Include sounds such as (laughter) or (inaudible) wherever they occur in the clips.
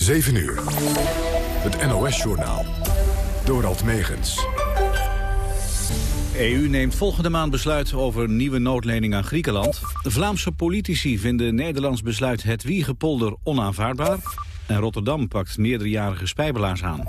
7 uur. Het NOS-journaal. Dorald Megens. EU neemt volgende maand besluit over nieuwe noodlening aan Griekenland. Vlaamse politici vinden Nederlands besluit het Wiegepolder onaanvaardbaar. En Rotterdam pakt meerderjarige spijbelaars aan.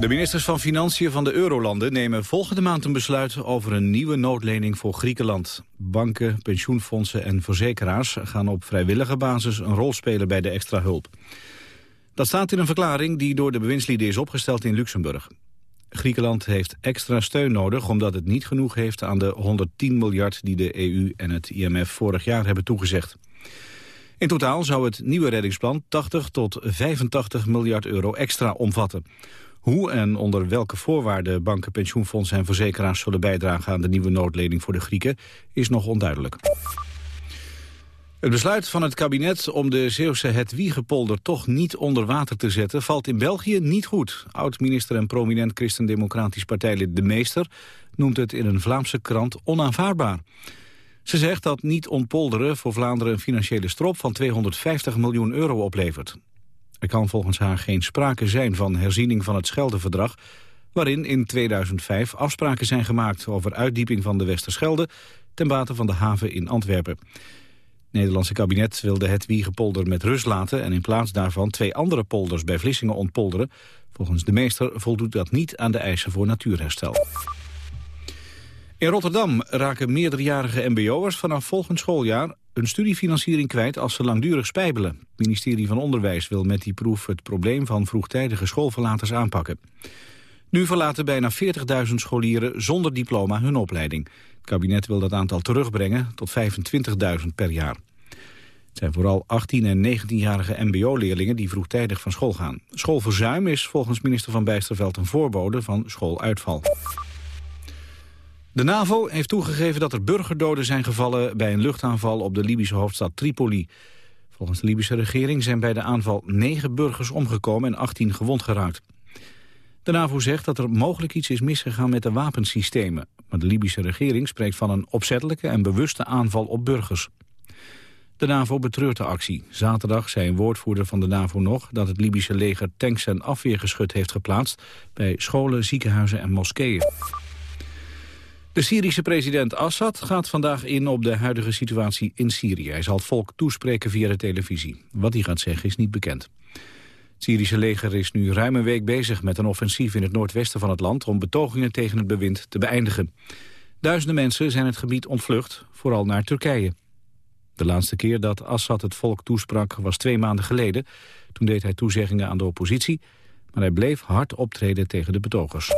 De ministers van Financiën van de Eurolanden nemen volgende maand een besluit over een nieuwe noodlening voor Griekenland. Banken, pensioenfondsen en verzekeraars gaan op vrijwillige basis een rol spelen bij de extra hulp. Dat staat in een verklaring die door de bewindslieden is opgesteld in Luxemburg. Griekenland heeft extra steun nodig omdat het niet genoeg heeft aan de 110 miljard die de EU en het IMF vorig jaar hebben toegezegd. In totaal zou het nieuwe reddingsplan 80 tot 85 miljard euro extra omvatten. Hoe en onder welke voorwaarden banken, pensioenfondsen en verzekeraars zullen bijdragen aan de nieuwe noodlening voor de Grieken is nog onduidelijk. Het besluit van het kabinet om de Zeeuwse Hetwiegepolder toch niet onder water te zetten valt in België niet goed. Oud-minister en prominent christendemocratisch partijlid De Meester noemt het in een Vlaamse krant onaanvaardbaar. Ze zegt dat niet ontpolderen voor Vlaanderen een financiële strop van 250 miljoen euro oplevert. Er kan volgens haar geen sprake zijn van herziening van het Scheldeverdrag... waarin in 2005 afspraken zijn gemaakt over uitdieping van de Westerschelde... ten bate van de haven in Antwerpen. Het Nederlandse kabinet wilde het Wiegepolder met rust laten... en in plaats daarvan twee andere polders bij Vlissingen ontpolderen. Volgens de meester voldoet dat niet aan de eisen voor natuurherstel. In Rotterdam raken meerderjarige mbo'ers vanaf volgend schooljaar een studiefinanciering kwijt als ze langdurig spijbelen. Het ministerie van Onderwijs wil met die proef het probleem van vroegtijdige schoolverlaters aanpakken. Nu verlaten bijna 40.000 scholieren zonder diploma hun opleiding. Het kabinet wil dat aantal terugbrengen tot 25.000 per jaar. Het zijn vooral 18- en 19-jarige mbo-leerlingen die vroegtijdig van school gaan. Schoolverzuim is volgens minister Van Bijsterveld een voorbode van schooluitval. De NAVO heeft toegegeven dat er burgerdoden zijn gevallen bij een luchtaanval op de Libische hoofdstad Tripoli. Volgens de Libische regering zijn bij de aanval negen burgers omgekomen en 18 gewond geraakt. De NAVO zegt dat er mogelijk iets is misgegaan met de wapensystemen. Maar de Libische regering spreekt van een opzettelijke en bewuste aanval op burgers. De NAVO betreurt de actie. Zaterdag zei een woordvoerder van de NAVO nog dat het Libische leger tanks en afweergeschut heeft geplaatst bij scholen, ziekenhuizen en moskeeën. De Syrische president Assad gaat vandaag in op de huidige situatie in Syrië. Hij zal het volk toespreken via de televisie. Wat hij gaat zeggen is niet bekend. Het Syrische leger is nu ruim een week bezig met een offensief in het noordwesten van het land... om betogingen tegen het bewind te beëindigen. Duizenden mensen zijn het gebied ontvlucht, vooral naar Turkije. De laatste keer dat Assad het volk toesprak was twee maanden geleden. Toen deed hij toezeggingen aan de oppositie, maar hij bleef hard optreden tegen de betogers.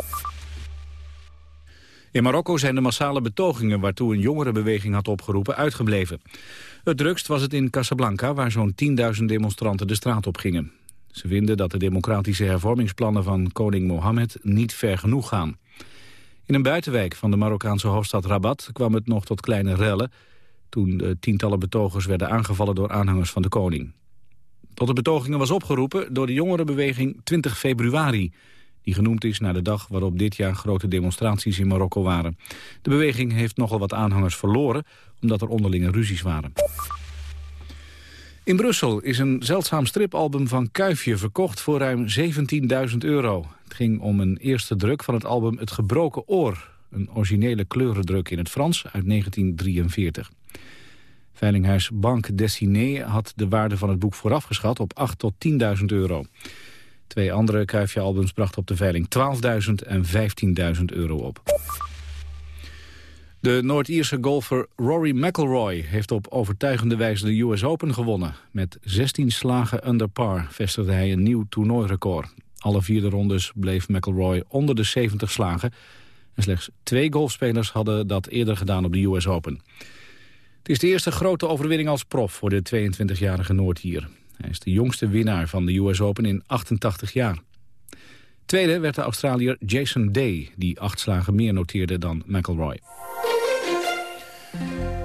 In Marokko zijn de massale betogingen waartoe een jongerenbeweging had opgeroepen uitgebleven. Het drukst was het in Casablanca waar zo'n 10.000 demonstranten de straat op gingen. Ze vinden dat de democratische hervormingsplannen van koning Mohammed niet ver genoeg gaan. In een buitenwijk van de Marokkaanse hoofdstad Rabat kwam het nog tot kleine rellen... toen tientallen betogers werden aangevallen door aanhangers van de koning. Tot de betogingen was opgeroepen door de jongerenbeweging 20 februari die genoemd is naar de dag waarop dit jaar grote demonstraties in Marokko waren. De beweging heeft nogal wat aanhangers verloren, omdat er onderlinge ruzies waren. In Brussel is een zeldzaam stripalbum van Kuifje verkocht voor ruim 17.000 euro. Het ging om een eerste druk van het album Het Gebroken Oor. Een originele kleurendruk in het Frans uit 1943. Veilinghuis Banque Dessinée had de waarde van het boek vooraf geschat op 8 tot 10.000 euro. Twee andere Kuifje-albums brachten op de veiling 12.000 en 15.000 euro op. De Noord-Ierse golfer Rory McIlroy heeft op overtuigende wijze de US Open gewonnen. Met 16 slagen under par vestigde hij een nieuw toernooirecord. Alle vierde rondes bleef McIlroy onder de 70 slagen. En slechts twee golfspelers hadden dat eerder gedaan op de US Open. Het is de eerste grote overwinning als prof voor de 22-jarige Noord-Ier. Hij is de jongste winnaar van de US Open in 88 jaar. Tweede werd de Australiër Jason Day, die acht slagen meer noteerde dan McIlroy.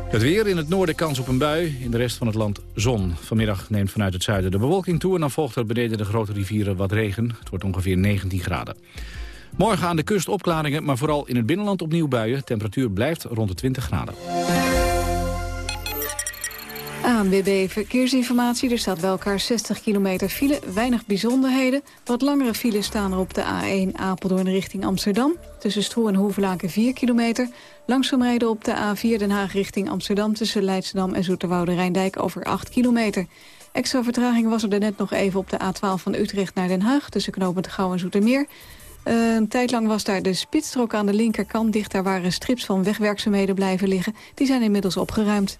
Het weer in het noorden kans op een bui, in de rest van het land zon. Vanmiddag neemt vanuit het zuiden de bewolking toe... en dan volgt er beneden de grote rivieren wat regen. Het wordt ongeveer 19 graden. Morgen aan de kust opklaringen, maar vooral in het binnenland opnieuw buien. Temperatuur blijft rond de 20 graden. ANWB Verkeersinformatie. Er staat bij elkaar 60 kilometer file, weinig bijzonderheden. Wat langere files staan er op de A1 Apeldoorn richting Amsterdam. Tussen Stroe en Hoevelaken 4 kilometer. Langzaam rijden op de A4 Den Haag richting Amsterdam... tussen Leidschendam en Zoeterwoude Rijndijk over 8 kilometer. Extra vertraging was er net nog even op de A12 van Utrecht naar Den Haag... tussen Knopend Gouw en Zoetermeer. Een tijd lang was daar de spitsstrook aan de linkerkant dicht. Daar waren strips van wegwerkzaamheden blijven liggen. Die zijn inmiddels opgeruimd.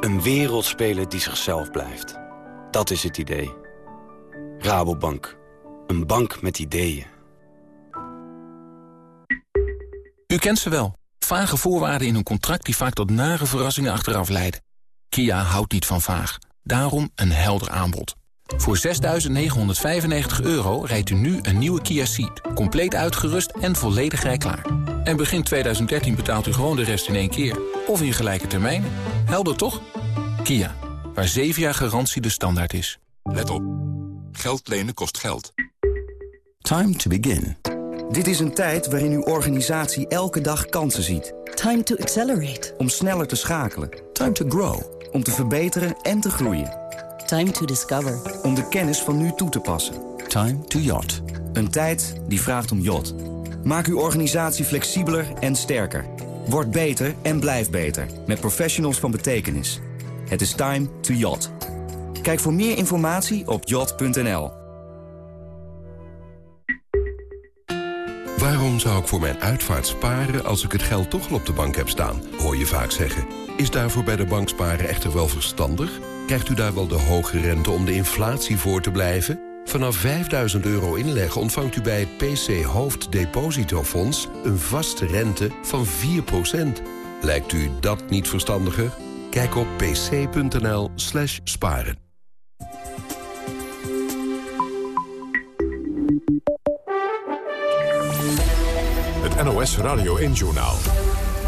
Een wereldspeler die zichzelf blijft. Dat is het idee. Rabobank. Een bank met ideeën. U kent ze wel. Vage voorwaarden in een contract die vaak tot nare verrassingen achteraf leiden. Kia houdt niet van vaag. Daarom een helder aanbod. Voor 6.995 euro rijdt u nu een nieuwe Kia Ceed. Compleet uitgerust en volledig rijklaar. En begin 2013 betaalt u gewoon de rest in één keer. Of in gelijke termijnen. Helder toch? Kia, waar 7 jaar garantie de standaard is. Let op. Geld lenen kost geld. Time to begin. Dit is een tijd waarin uw organisatie elke dag kansen ziet. Time to accelerate. Om sneller te schakelen. Time to grow. Om te verbeteren en te groeien. Time to discover. Om de kennis van nu toe te passen. Time to yacht. Een tijd die vraagt om yacht. Maak uw organisatie flexibeler en sterker. Word beter en blijf beter. Met professionals van betekenis. Het is time to yacht. Kijk voor meer informatie op yacht.nl. Waarom zou ik voor mijn uitvaart sparen als ik het geld toch al op de bank heb staan? Hoor je vaak zeggen. Is daarvoor bij de bank sparen echter wel verstandig? Krijgt u daar wel de hoge rente om de inflatie voor te blijven? Vanaf 5000 euro inleg ontvangt u bij het PC Hoofddepositofonds... een vaste rente van 4%. Lijkt u dat niet verstandiger? Kijk op pc.nl slash sparen. Het NOS Radio 1-journaal.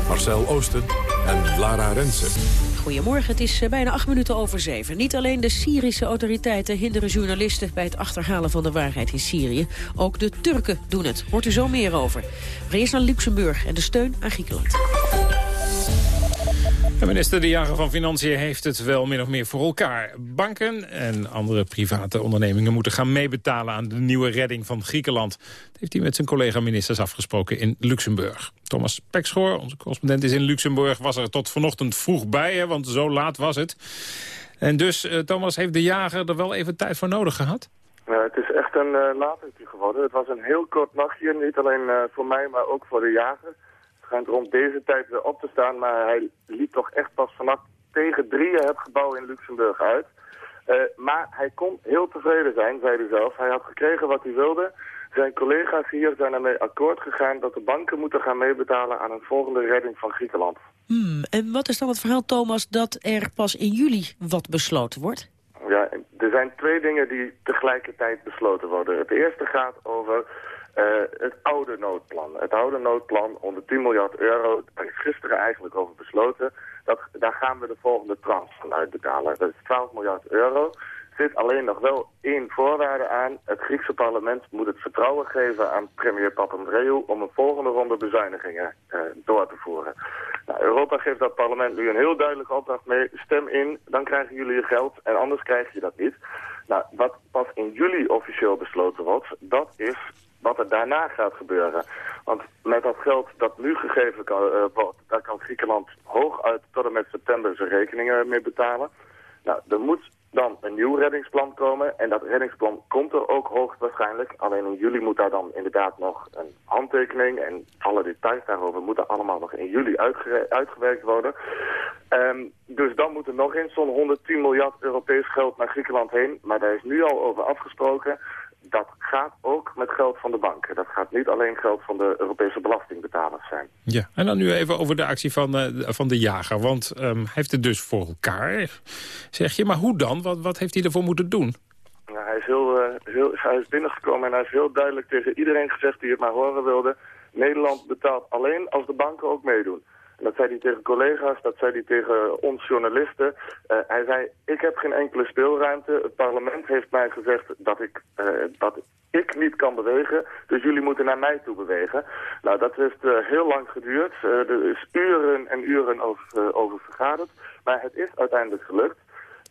Marcel Oosten en Lara Rensen. Goedemorgen, het is eh, bijna acht minuten over zeven. Niet alleen de Syrische autoriteiten hinderen journalisten... bij het achterhalen van de waarheid in Syrië. Ook de Turken doen het. Hoort u zo meer over. Maar naar Luxemburg en de steun aan Griekenland. De minister De Jager van Financiën heeft het wel min of meer voor elkaar. Banken en andere private ondernemingen moeten gaan meebetalen aan de nieuwe redding van Griekenland. Dat heeft hij met zijn collega-ministers afgesproken in Luxemburg. Thomas Pekschoor, onze correspondent is in Luxemburg, was er tot vanochtend vroeg bij, hè, want zo laat was het. En dus, uh, Thomas, heeft De Jager er wel even tijd voor nodig gehad? Ja, het is echt een uh, geworden. Het was een heel kort nachtje, niet alleen uh, voor mij, maar ook voor de jager schijnt rond deze tijd weer op te staan. Maar hij liep toch echt pas vanaf tegen drieën het gebouw in Luxemburg uit. Uh, maar hij kon heel tevreden zijn, zei hij zelf. Hij had gekregen wat hij wilde. Zijn collega's hier zijn ermee akkoord gegaan dat de banken moeten gaan meebetalen aan een volgende redding van Griekenland. Hmm, en wat is dan het verhaal, Thomas, dat er pas in juli wat besloten wordt? Ja, er zijn twee dingen die tegelijkertijd besloten worden. Het eerste gaat over uh, het oude noodplan. Het oude noodplan onder 10 miljard euro, daar is gisteren eigenlijk over besloten. Dat, daar gaan we de volgende tranche van uitbetalen. Dat is 12 miljard euro. Er zit alleen nog wel één voorwaarde aan. Het Griekse parlement moet het vertrouwen geven aan premier Papandreou... om een volgende ronde bezuinigingen uh, door te voeren. Nou, Europa geeft dat parlement nu een heel duidelijke opdracht mee. Stem in, dan krijgen jullie je geld en anders krijg je dat niet. Nou, wat pas in juli officieel besloten wordt, dat is wat er daarna gaat gebeuren. Want met dat geld dat nu gegeven kan, uh, wordt, daar kan Griekenland hooguit tot en met september zijn rekeningen mee betalen. Nou, er moet dan een nieuw reddingsplan komen. En dat reddingsplan komt er ook hoogstwaarschijnlijk. Alleen in juli moet daar dan inderdaad nog een handtekening. En alle details daarover moeten allemaal nog in juli uitgewerkt worden. Um, dus dan moet er nog eens zo'n 110 miljard Europees geld naar Griekenland heen. Maar daar is nu al over afgesproken dat gaat ook met geld van de banken. Dat gaat niet alleen geld van de Europese belastingbetalers zijn. Ja, en dan nu even over de actie van, uh, van de jager. Want um, hij heeft het dus voor elkaar, zeg je. Maar hoe dan? Wat, wat heeft hij ervoor moeten doen? Nou, hij, is heel, uh, heel, hij is binnengekomen en hij is heel duidelijk tegen iedereen gezegd die het maar horen wilde. Nederland betaalt alleen als de banken ook meedoen. Dat zei hij tegen collega's, dat zei hij tegen ons journalisten. Uh, hij zei, ik heb geen enkele speelruimte. Het parlement heeft mij gezegd dat ik, uh, dat ik niet kan bewegen. Dus jullie moeten naar mij toe bewegen. Nou, dat heeft uh, heel lang geduurd. er is uren en uren over, over vergaderd. Maar het is uiteindelijk gelukt.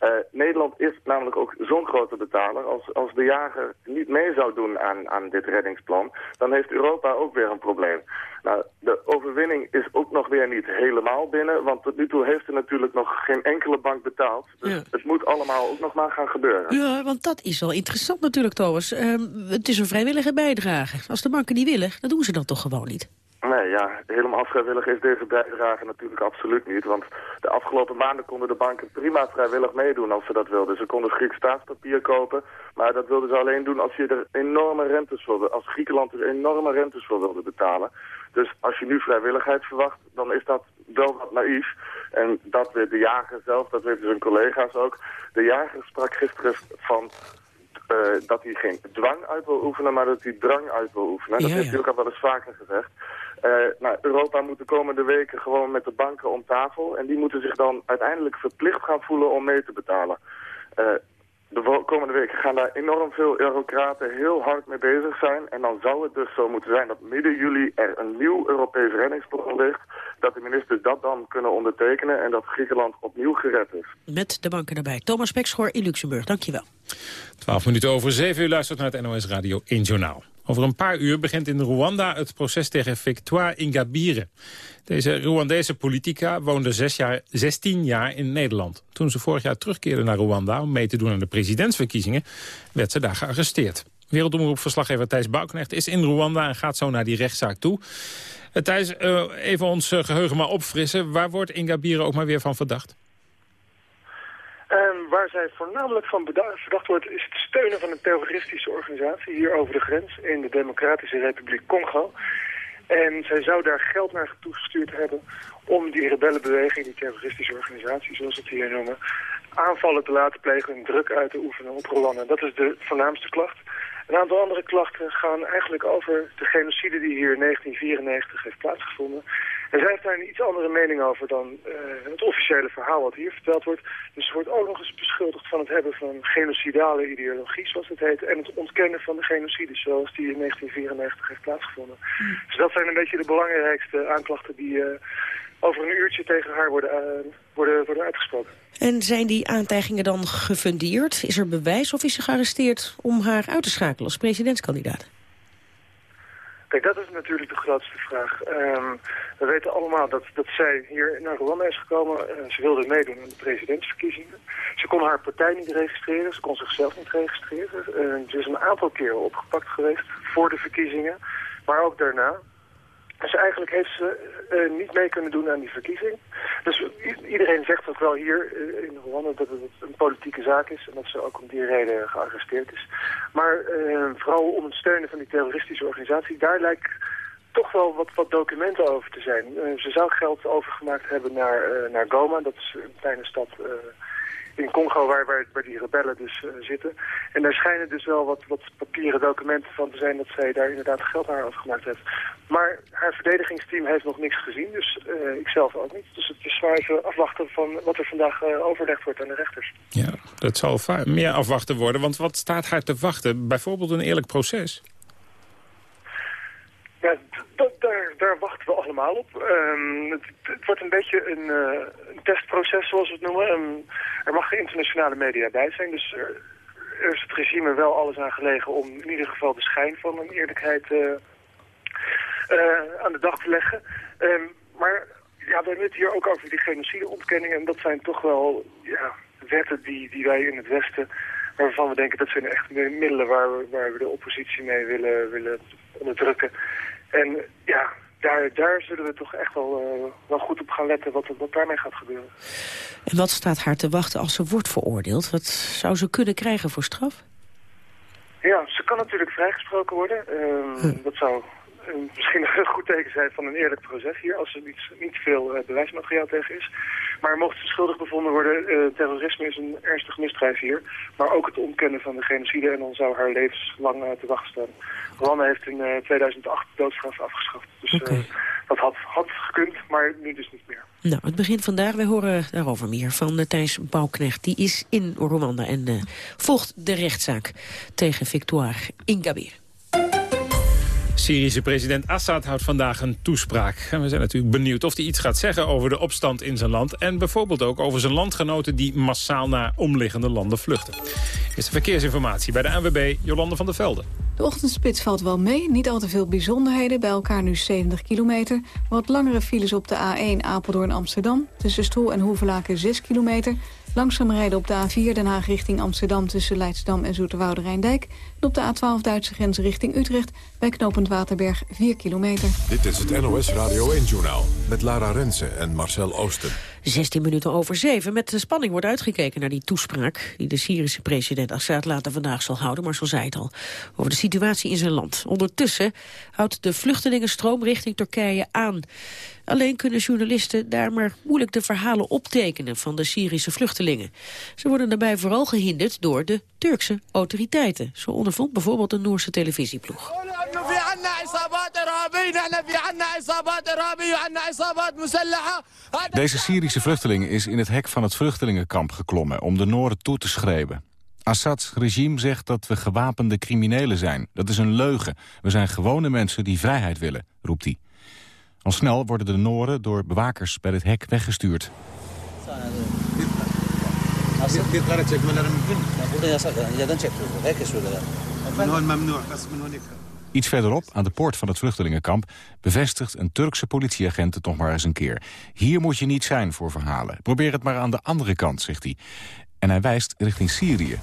Uh, Nederland is namelijk ook zo'n grote betaler. Als, als de jager niet mee zou doen aan, aan dit reddingsplan, dan heeft Europa ook weer een probleem. Nou, de overwinning is ook nog weer niet helemaal binnen, want tot nu toe heeft er natuurlijk nog geen enkele bank betaald. Dus ja. het moet allemaal ook nog maar gaan gebeuren. Ja, want dat is wel interessant natuurlijk, Thomas. Uh, het is een vrijwillige bijdrage. Als de banken die willen, dan doen ze dat toch gewoon niet? Nee, ja, helemaal vrijwillig is deze bijdrage natuurlijk absoluut niet. Want de afgelopen maanden konden de banken prima vrijwillig meedoen als ze dat wilden. Ze konden Grieks staatspapier kopen, maar dat wilden ze alleen doen als je er enorme rentes voor als Griekenland er enorme rentes voor wilde betalen. Dus als je nu vrijwilligheid verwacht, dan is dat wel wat naïef. En dat weet de jager zelf, dat weten zijn collega's ook. De jager sprak gisteren van uh, dat hij geen dwang uit wil oefenen, maar dat hij drang uit wil oefenen. Dat ja, heeft hij ook al wel eens vaker gezegd. Uh, nou, Europa moet de komende weken gewoon met de banken om tafel. En die moeten zich dan uiteindelijk verplicht gaan voelen om mee te betalen. Uh, de komende weken gaan daar enorm veel eurocraten heel hard mee bezig zijn. En dan zou het dus zo moeten zijn dat midden juli er een nieuw Europees reddingsplan ligt. Dat de ministers dat dan kunnen ondertekenen en dat Griekenland opnieuw gered is. Met de banken erbij. Thomas Pekschoor in Luxemburg, dankjewel. 12 minuten over 7 uur luistert naar het NOS Radio 1 Journaal. Over een paar uur begint in Rwanda het proces tegen Victoire Ingabire. Deze Rwandese politica woonde zes jaar, 16 jaar in Nederland. Toen ze vorig jaar terugkeerde naar Rwanda om mee te doen aan de presidentsverkiezingen... werd ze daar gearresteerd. Wereldomroepverslaggever Thijs Bouwknecht is in Rwanda en gaat zo naar die rechtszaak toe. Uh, Thijs, uh, even ons geheugen maar opfrissen. Waar wordt Ingabire ook maar weer van verdacht? Um, waar zij voornamelijk van verdacht wordt is het steunen van een terroristische organisatie hier over de grens in de Democratische Republiek Congo. En zij zou daar geld naar toegestuurd hebben om die rebellenbeweging, die terroristische organisatie zoals we het hier noemen, aanvallen te laten plegen en druk uit te oefenen op Rwanda. Dat is de voornaamste klacht. Een aantal andere klachten gaan eigenlijk over de genocide die hier in 1994 heeft plaatsgevonden. En zij heeft daar een iets andere mening over dan uh, het officiële verhaal wat hier verteld wordt. Dus ze wordt ook nog eens beschuldigd van het hebben van genocidale ideologie, zoals het heet. En het ontkennen van de genocide, zoals die in 1994 heeft plaatsgevonden. Mm. Dus dat zijn een beetje de belangrijkste aanklachten die uh, over een uurtje tegen haar worden, uh, worden, worden uitgesproken. En zijn die aantijgingen dan gefundeerd? Is er bewijs of is ze gearresteerd om haar uit te schakelen als presidentskandidaat? Kijk, dat is natuurlijk de grootste vraag. Um, we weten allemaal dat, dat zij hier naar Rwanda is gekomen. Uh, ze wilde meedoen aan de presidentsverkiezingen. Ze kon haar partij niet registreren, ze kon zichzelf niet registreren. Uh, ze is een aantal keren opgepakt geweest voor de verkiezingen, maar ook daarna. Dus eigenlijk heeft ze uh, niet mee kunnen doen aan die verkiezing. Dus iedereen zegt ook wel hier uh, in Rwanda dat het een politieke zaak is... en dat ze ook om die reden gearresteerd is. Maar uh, vooral om het steunen van die terroristische organisatie... daar lijkt toch wel wat, wat documenten over te zijn. ze zou geld overgemaakt hebben naar, naar Goma, dat is een kleine stad in Congo waar, waar, die rebellen dus uh, zitten. En daar schijnen dus wel wat, wat papieren documenten van te zijn dat zij daar inderdaad geld aan afgemaakt heeft. Maar haar verdedigingsteam heeft nog niks gezien, dus uh, ik zelf ook niet. Dus het is zwaar even afwachten van wat er vandaag uh, overlegd wordt aan de rechters. Ja, dat zal meer afwachten worden, want wat staat haar te wachten? Bijvoorbeeld een eerlijk proces? Daar, daar, wachten we allemaal op. Um, het, wordt een beetje een, uh, een, testproces, zoals we het noemen. Um, er mag geen internationale media bij zijn, dus er, is het regime wel alles aan gelegen om in ieder geval de schijn van een eerlijkheid uh, uh, aan de dag te leggen. Um, maar ja, we hebben het hier ook over die genocideontkenning en dat zijn toch wel ja, wetten die, die wij in het Westen waarvan we denken dat zijn echt middelen waar we, waar we de oppositie mee willen, willen onderdrukken. En ja, daar, daar zullen we toch echt wel, uh, wel goed op gaan letten wat, wat daarmee gaat gebeuren. En wat staat haar te wachten als ze wordt veroordeeld? Wat zou ze kunnen krijgen voor straf? Ja, ze kan natuurlijk vrijgesproken worden. Ehm, Dat zou eh, misschien een goed teken zijn van een eerlijk proces hier, als er niet, niet veel eh, bewijsmateriaal tegen is. Maar mocht ze schuldig bevonden worden, eh, terrorisme is een ernstig misdrijf hier. Maar ook het ontkennen van de genocide en dan zou haar levenslang te wachten staan. Rwanda heeft in 2008 doodstraf afgeschaft. Dus dat had, had gekund, maar nu dus niet meer. Nou, het begint vandaag. Wij horen daarover meer van Thijs Bouwknecht. Die is in Rwanda en volgt de rechtszaak tegen Victoire Ingabire. Syrische president Assad houdt vandaag een toespraak. En we zijn natuurlijk benieuwd of hij iets gaat zeggen over de opstand in zijn land... en bijvoorbeeld ook over zijn landgenoten die massaal naar omliggende landen vluchten. Is de verkeersinformatie bij de ANWB Jolande van der Velde. De ochtendspits valt wel mee, niet al te veel bijzonderheden. Bij elkaar nu 70 kilometer. Wat langere files op de A1 Apeldoorn-Amsterdam. Tussen Stoel en Hoevelaken 6 kilometer. Langzaam rijden op de A4 Den Haag richting Amsterdam... tussen Leidsdam en Zoeterwoude Rijndijk. En op de A12 Duitse grens richting Utrecht... bij knooppunt Waterberg 4 kilometer. Dit is het NOS Radio 1-journaal met Lara Rensen en Marcel Oosten. 16 minuten over 7. Met de spanning wordt uitgekeken naar die toespraak... die de Syrische president Assad later vandaag zal houden. Maar zo zei het al, over de situatie in zijn land. Ondertussen houdt de vluchtelingenstroom richting Turkije aan. Alleen kunnen journalisten daar maar moeilijk de verhalen optekenen van de Syrische vluchtelingen. Ze worden daarbij vooral gehinderd door de Turkse autoriteiten. Zo ondervond bijvoorbeeld een Noorse televisieploeg. Deze Syrische vluchteling is in het hek van het vluchtelingenkamp geklommen om de Noorden toe te schreeuwen. Assads regime zegt dat we gewapende criminelen zijn. Dat is een leugen. We zijn gewone mensen die vrijheid willen, roept hij. Al snel worden de Noren door bewakers bij het hek weggestuurd. Iets verderop, aan de poort van het vluchtelingenkamp... bevestigt een Turkse politieagent het nog maar eens een keer. Hier moet je niet zijn voor verhalen. Probeer het maar aan de andere kant, zegt hij. En hij wijst richting Syrië.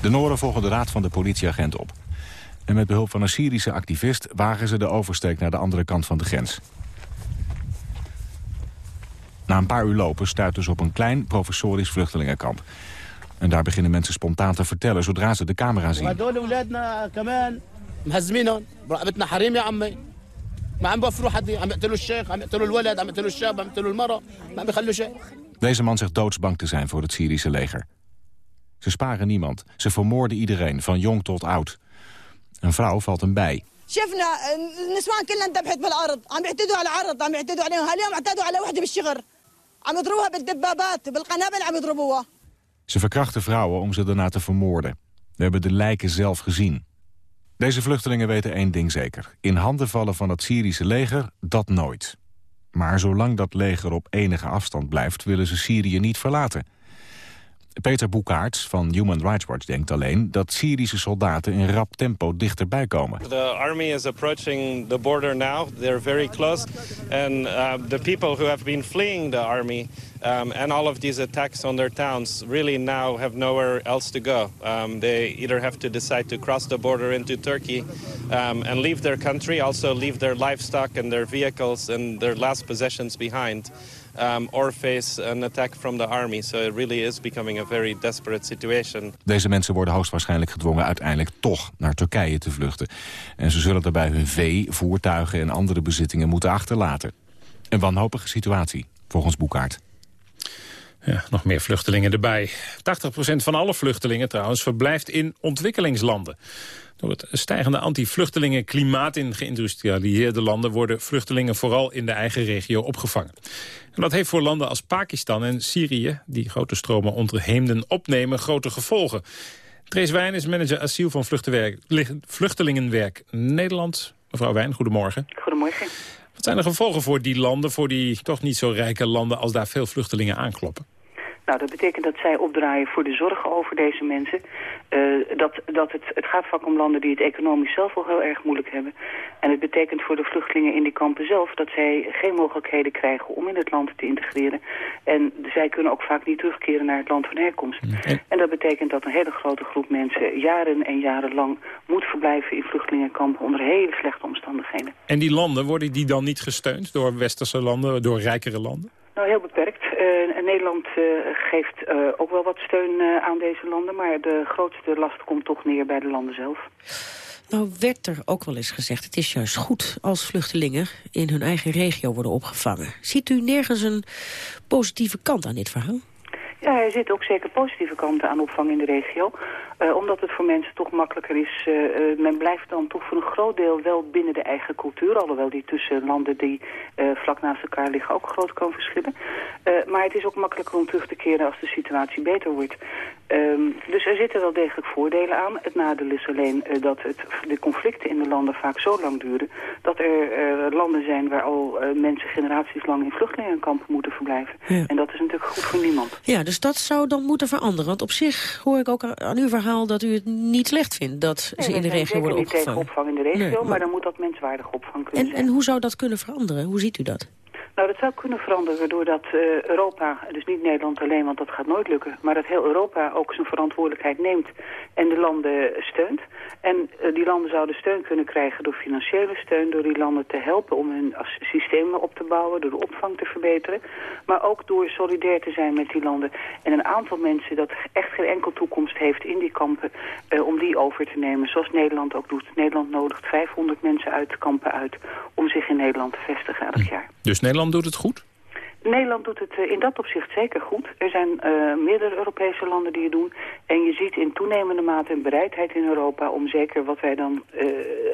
De Noren volgen de raad van de politieagent op. En met behulp van een Syrische activist wagen ze de oversteek naar de andere kant van de grens. Na een paar uur lopen stuiten ze op een klein professorisch vluchtelingenkamp. En daar beginnen mensen spontaan te vertellen zodra ze de camera zien. Deze man zegt doodsbang te zijn voor het Syrische leger. Ze sparen niemand. Ze vermoorden iedereen, van jong tot oud. Een vrouw valt hem bij. Ze verkrachten vrouwen om ze daarna te vermoorden. We hebben de lijken zelf gezien. Deze vluchtelingen weten één ding zeker. In handen vallen van het Syrische leger, dat nooit. Maar zolang dat leger op enige afstand blijft... willen ze Syrië niet verlaten. Peter Boekaerts van Human Rights Watch denkt alleen... dat Syrische soldaten in rap tempo dichterbij komen. The army is approaching the border now. They're very close. And uh, the people who have been fleeing the army... Um, and all of these attacks on their towns really now have nowhere else to go. Um, they either have to decide to cross the border into Turkey um, and leave their country, also leave their livestock and their vehicles and their last possessions behind um, or face an attack from the army. So it really is becoming a very desperate situation. Deze mensen worden hoogstwaarschijnlijk gedwongen uiteindelijk toch naar Turkije te vluchten. En ze zullen daarbij hun vee, voertuigen en andere bezittingen moeten achterlaten. Een wanhopige situatie, volgens Boekaert. Ja, nog meer vluchtelingen erbij. 80% van alle vluchtelingen trouwens verblijft in ontwikkelingslanden. Door het stijgende anti-vluchtelingenklimaat in geïndustrialiseerde landen... worden vluchtelingen vooral in de eigen regio opgevangen. En dat heeft voor landen als Pakistan en Syrië... die grote stromen onderheemden opnemen, grote gevolgen. Drees Wijn is manager asiel van Vluchtelingenwerk Nederland. Mevrouw Wijn, goedemorgen. Goedemorgen. Wat zijn de gevolgen voor die landen, voor die toch niet zo rijke landen... als daar veel vluchtelingen aankloppen? Nou, dat betekent dat zij opdraaien voor de zorgen over deze mensen. Uh, dat, dat het, het gaat vaak om landen die het economisch zelf al heel erg moeilijk hebben. En het betekent voor de vluchtelingen in die kampen zelf... dat zij geen mogelijkheden krijgen om in het land te integreren. En zij kunnen ook vaak niet terugkeren naar het land van herkomst. En dat betekent dat een hele grote groep mensen... jaren en jaren lang moet verblijven in vluchtelingenkampen... onder hele slechte omstandigheden. En die landen, worden die dan niet gesteund door westerse landen, door rijkere landen? Nou, heel beperkt. En Nederland uh, geeft uh, ook wel wat steun aan deze landen, maar de grootste last komt toch neer bij de landen zelf. Nou werd er ook wel eens gezegd, het is juist goed als vluchtelingen in hun eigen regio worden opgevangen. Ziet u nergens een positieve kant aan dit verhaal? Ja, er zitten ook zeker positieve kanten aan opvang in de regio. Uh, omdat het voor mensen toch makkelijker is. Uh, uh, men blijft dan toch voor een groot deel wel binnen de eigen cultuur. Alhoewel die tussen landen die vlak naast elkaar liggen ook groot kan verschillen. maar het is ook makkelijker om terug te keren als de situatie beter wordt. Um, dus er zitten wel degelijk voordelen aan. Het nadeel is alleen dat het, de conflicten in de landen vaak zo lang duren... dat er landen zijn waar al mensen generaties lang in vluchtelingenkampen moeten verblijven. Ja. En dat is natuurlijk goed voor niemand. Ja, dus dat zou dan moeten veranderen. Want op zich hoor ik ook aan uw verhaal dat u het niet slecht vindt... dat nee, ze in de regio worden opgevangen. niet tegen opvang in de regio, nee, maar... maar... dan moet dat menswaardig opvang kunnen en, zijn. En hoe zou dat kunnen veranderen? Hoe ziet u dat? Nou, dat zou kunnen veranderen doordat uh, Europa, dus niet Nederland alleen, want dat gaat nooit lukken, maar dat heel Europa ook zijn verantwoordelijkheid neemt en de landen steunt. En uh, die landen zouden steun kunnen krijgen door financiële steun, door die landen te helpen om hun systemen op te bouwen, door de opvang te verbeteren, maar ook door solidair te zijn met die landen. En een aantal mensen dat echt geen enkel toekomst heeft in die kampen, uh, om die over te nemen, zoals Nederland ook doet. Nederland nodigt 500 mensen uit kampen uit om zich in Nederland te vestigen elk jaar. Dus Nederland doet het goed? Nederland doet het in dat opzicht zeker goed. Er zijn uh, meerdere Europese landen die het doen. En je ziet in toenemende mate een bereidheid in Europa... om zeker wat wij dan uh,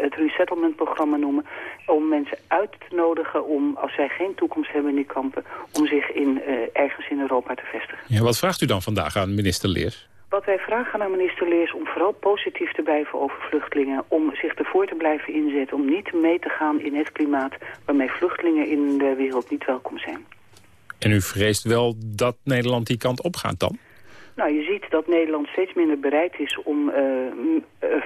het resettlement-programma noemen... om mensen uit te nodigen om, als zij geen toekomst hebben in die kampen... om zich in, uh, ergens in Europa te vestigen. Ja, wat vraagt u dan vandaag aan minister Leers? Wat wij vragen aan minister Leers om vooral positief te blijven over vluchtelingen. Om zich ervoor te blijven inzetten. Om niet mee te gaan in het klimaat waarmee vluchtelingen in de wereld niet welkom zijn. En u vreest wel dat Nederland die kant op gaat dan? Nou, je ziet dat Nederland steeds minder bereid is om uh,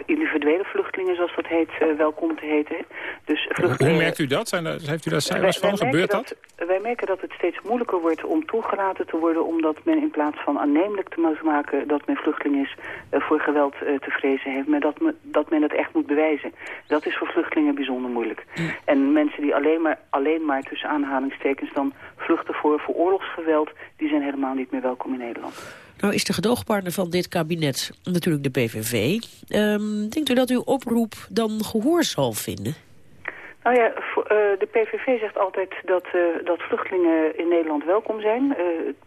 individuele vluchtelingen, zoals dat heet, uh, welkom te heten. Dus Hoe merkt u dat? Zijn er, heeft u daar cijfers van? Gebeurt dat? dat? Wij merken dat het steeds moeilijker wordt om toegelaten te worden, omdat men in plaats van aannemelijk te maken dat men vluchteling is, voor geweld te vrezen heeft, maar dat, me, dat men het echt moet bewijzen. Dat is voor vluchtelingen bijzonder moeilijk. Mm. En mensen die alleen maar, alleen maar tussen aanhalingstekens dan vluchten voor, voor oorlogsgeweld, die zijn helemaal niet meer welkom in Nederland. Nou is de gedoogpartner van dit kabinet natuurlijk de PVV. Um, denkt u dat uw oproep dan gehoor zal vinden? Nou ja, de PVV zegt altijd dat, uh, dat vluchtelingen in Nederland welkom zijn. Uh,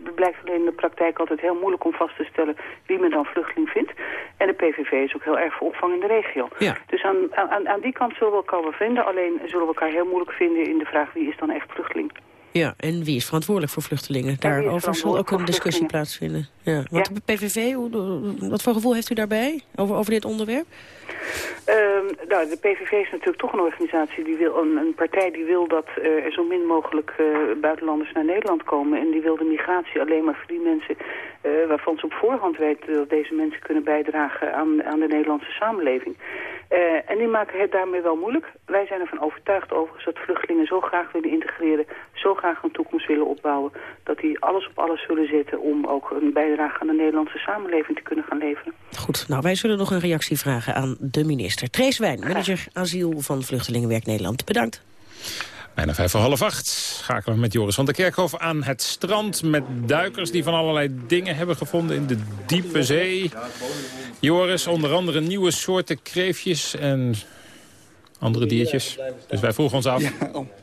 het blijft alleen in de praktijk altijd heel moeilijk om vast te stellen wie men dan vluchteling vindt. En de PVV is ook heel erg voor opvang in de regio. Ja. Dus aan, aan, aan die kant zullen we elkaar wel vinden. Alleen zullen we elkaar heel moeilijk vinden in de vraag wie is dan echt vluchteling. Ja, en wie is verantwoordelijk voor vluchtelingen? Daarover zal ook een discussie plaatsvinden. Ja. Want ja. de PVV, hoe, wat voor gevoel heeft u daarbij over, over dit onderwerp? Um, nou, de PVV is natuurlijk toch een organisatie, die wil, een, een partij die wil dat uh, er zo min mogelijk uh, buitenlanders naar Nederland komen. En die wil de migratie alleen maar voor die mensen uh, waarvan ze op voorhand weten dat deze mensen kunnen bijdragen aan, aan de Nederlandse samenleving. Uh, en die maken het daarmee wel moeilijk. Wij zijn ervan overtuigd overigens dat vluchtelingen zo graag willen integreren, zo graag een toekomst willen opbouwen, dat die alles op alles zullen zetten om ook een bijdrage aan de Nederlandse samenleving te kunnen gaan leveren. Goed, nou wij zullen nog een reactie vragen aan de minister. Trees Wijn, manager asiel van Vluchtelingenwerk Nederland. Bedankt. Bijna vijf voor half acht schakelen we met Joris van der Kerkhof aan het strand... met duikers die van allerlei dingen hebben gevonden in de diepe zee. Joris, onder andere nieuwe soorten kreefjes en andere diertjes. Dus wij vroegen ons af,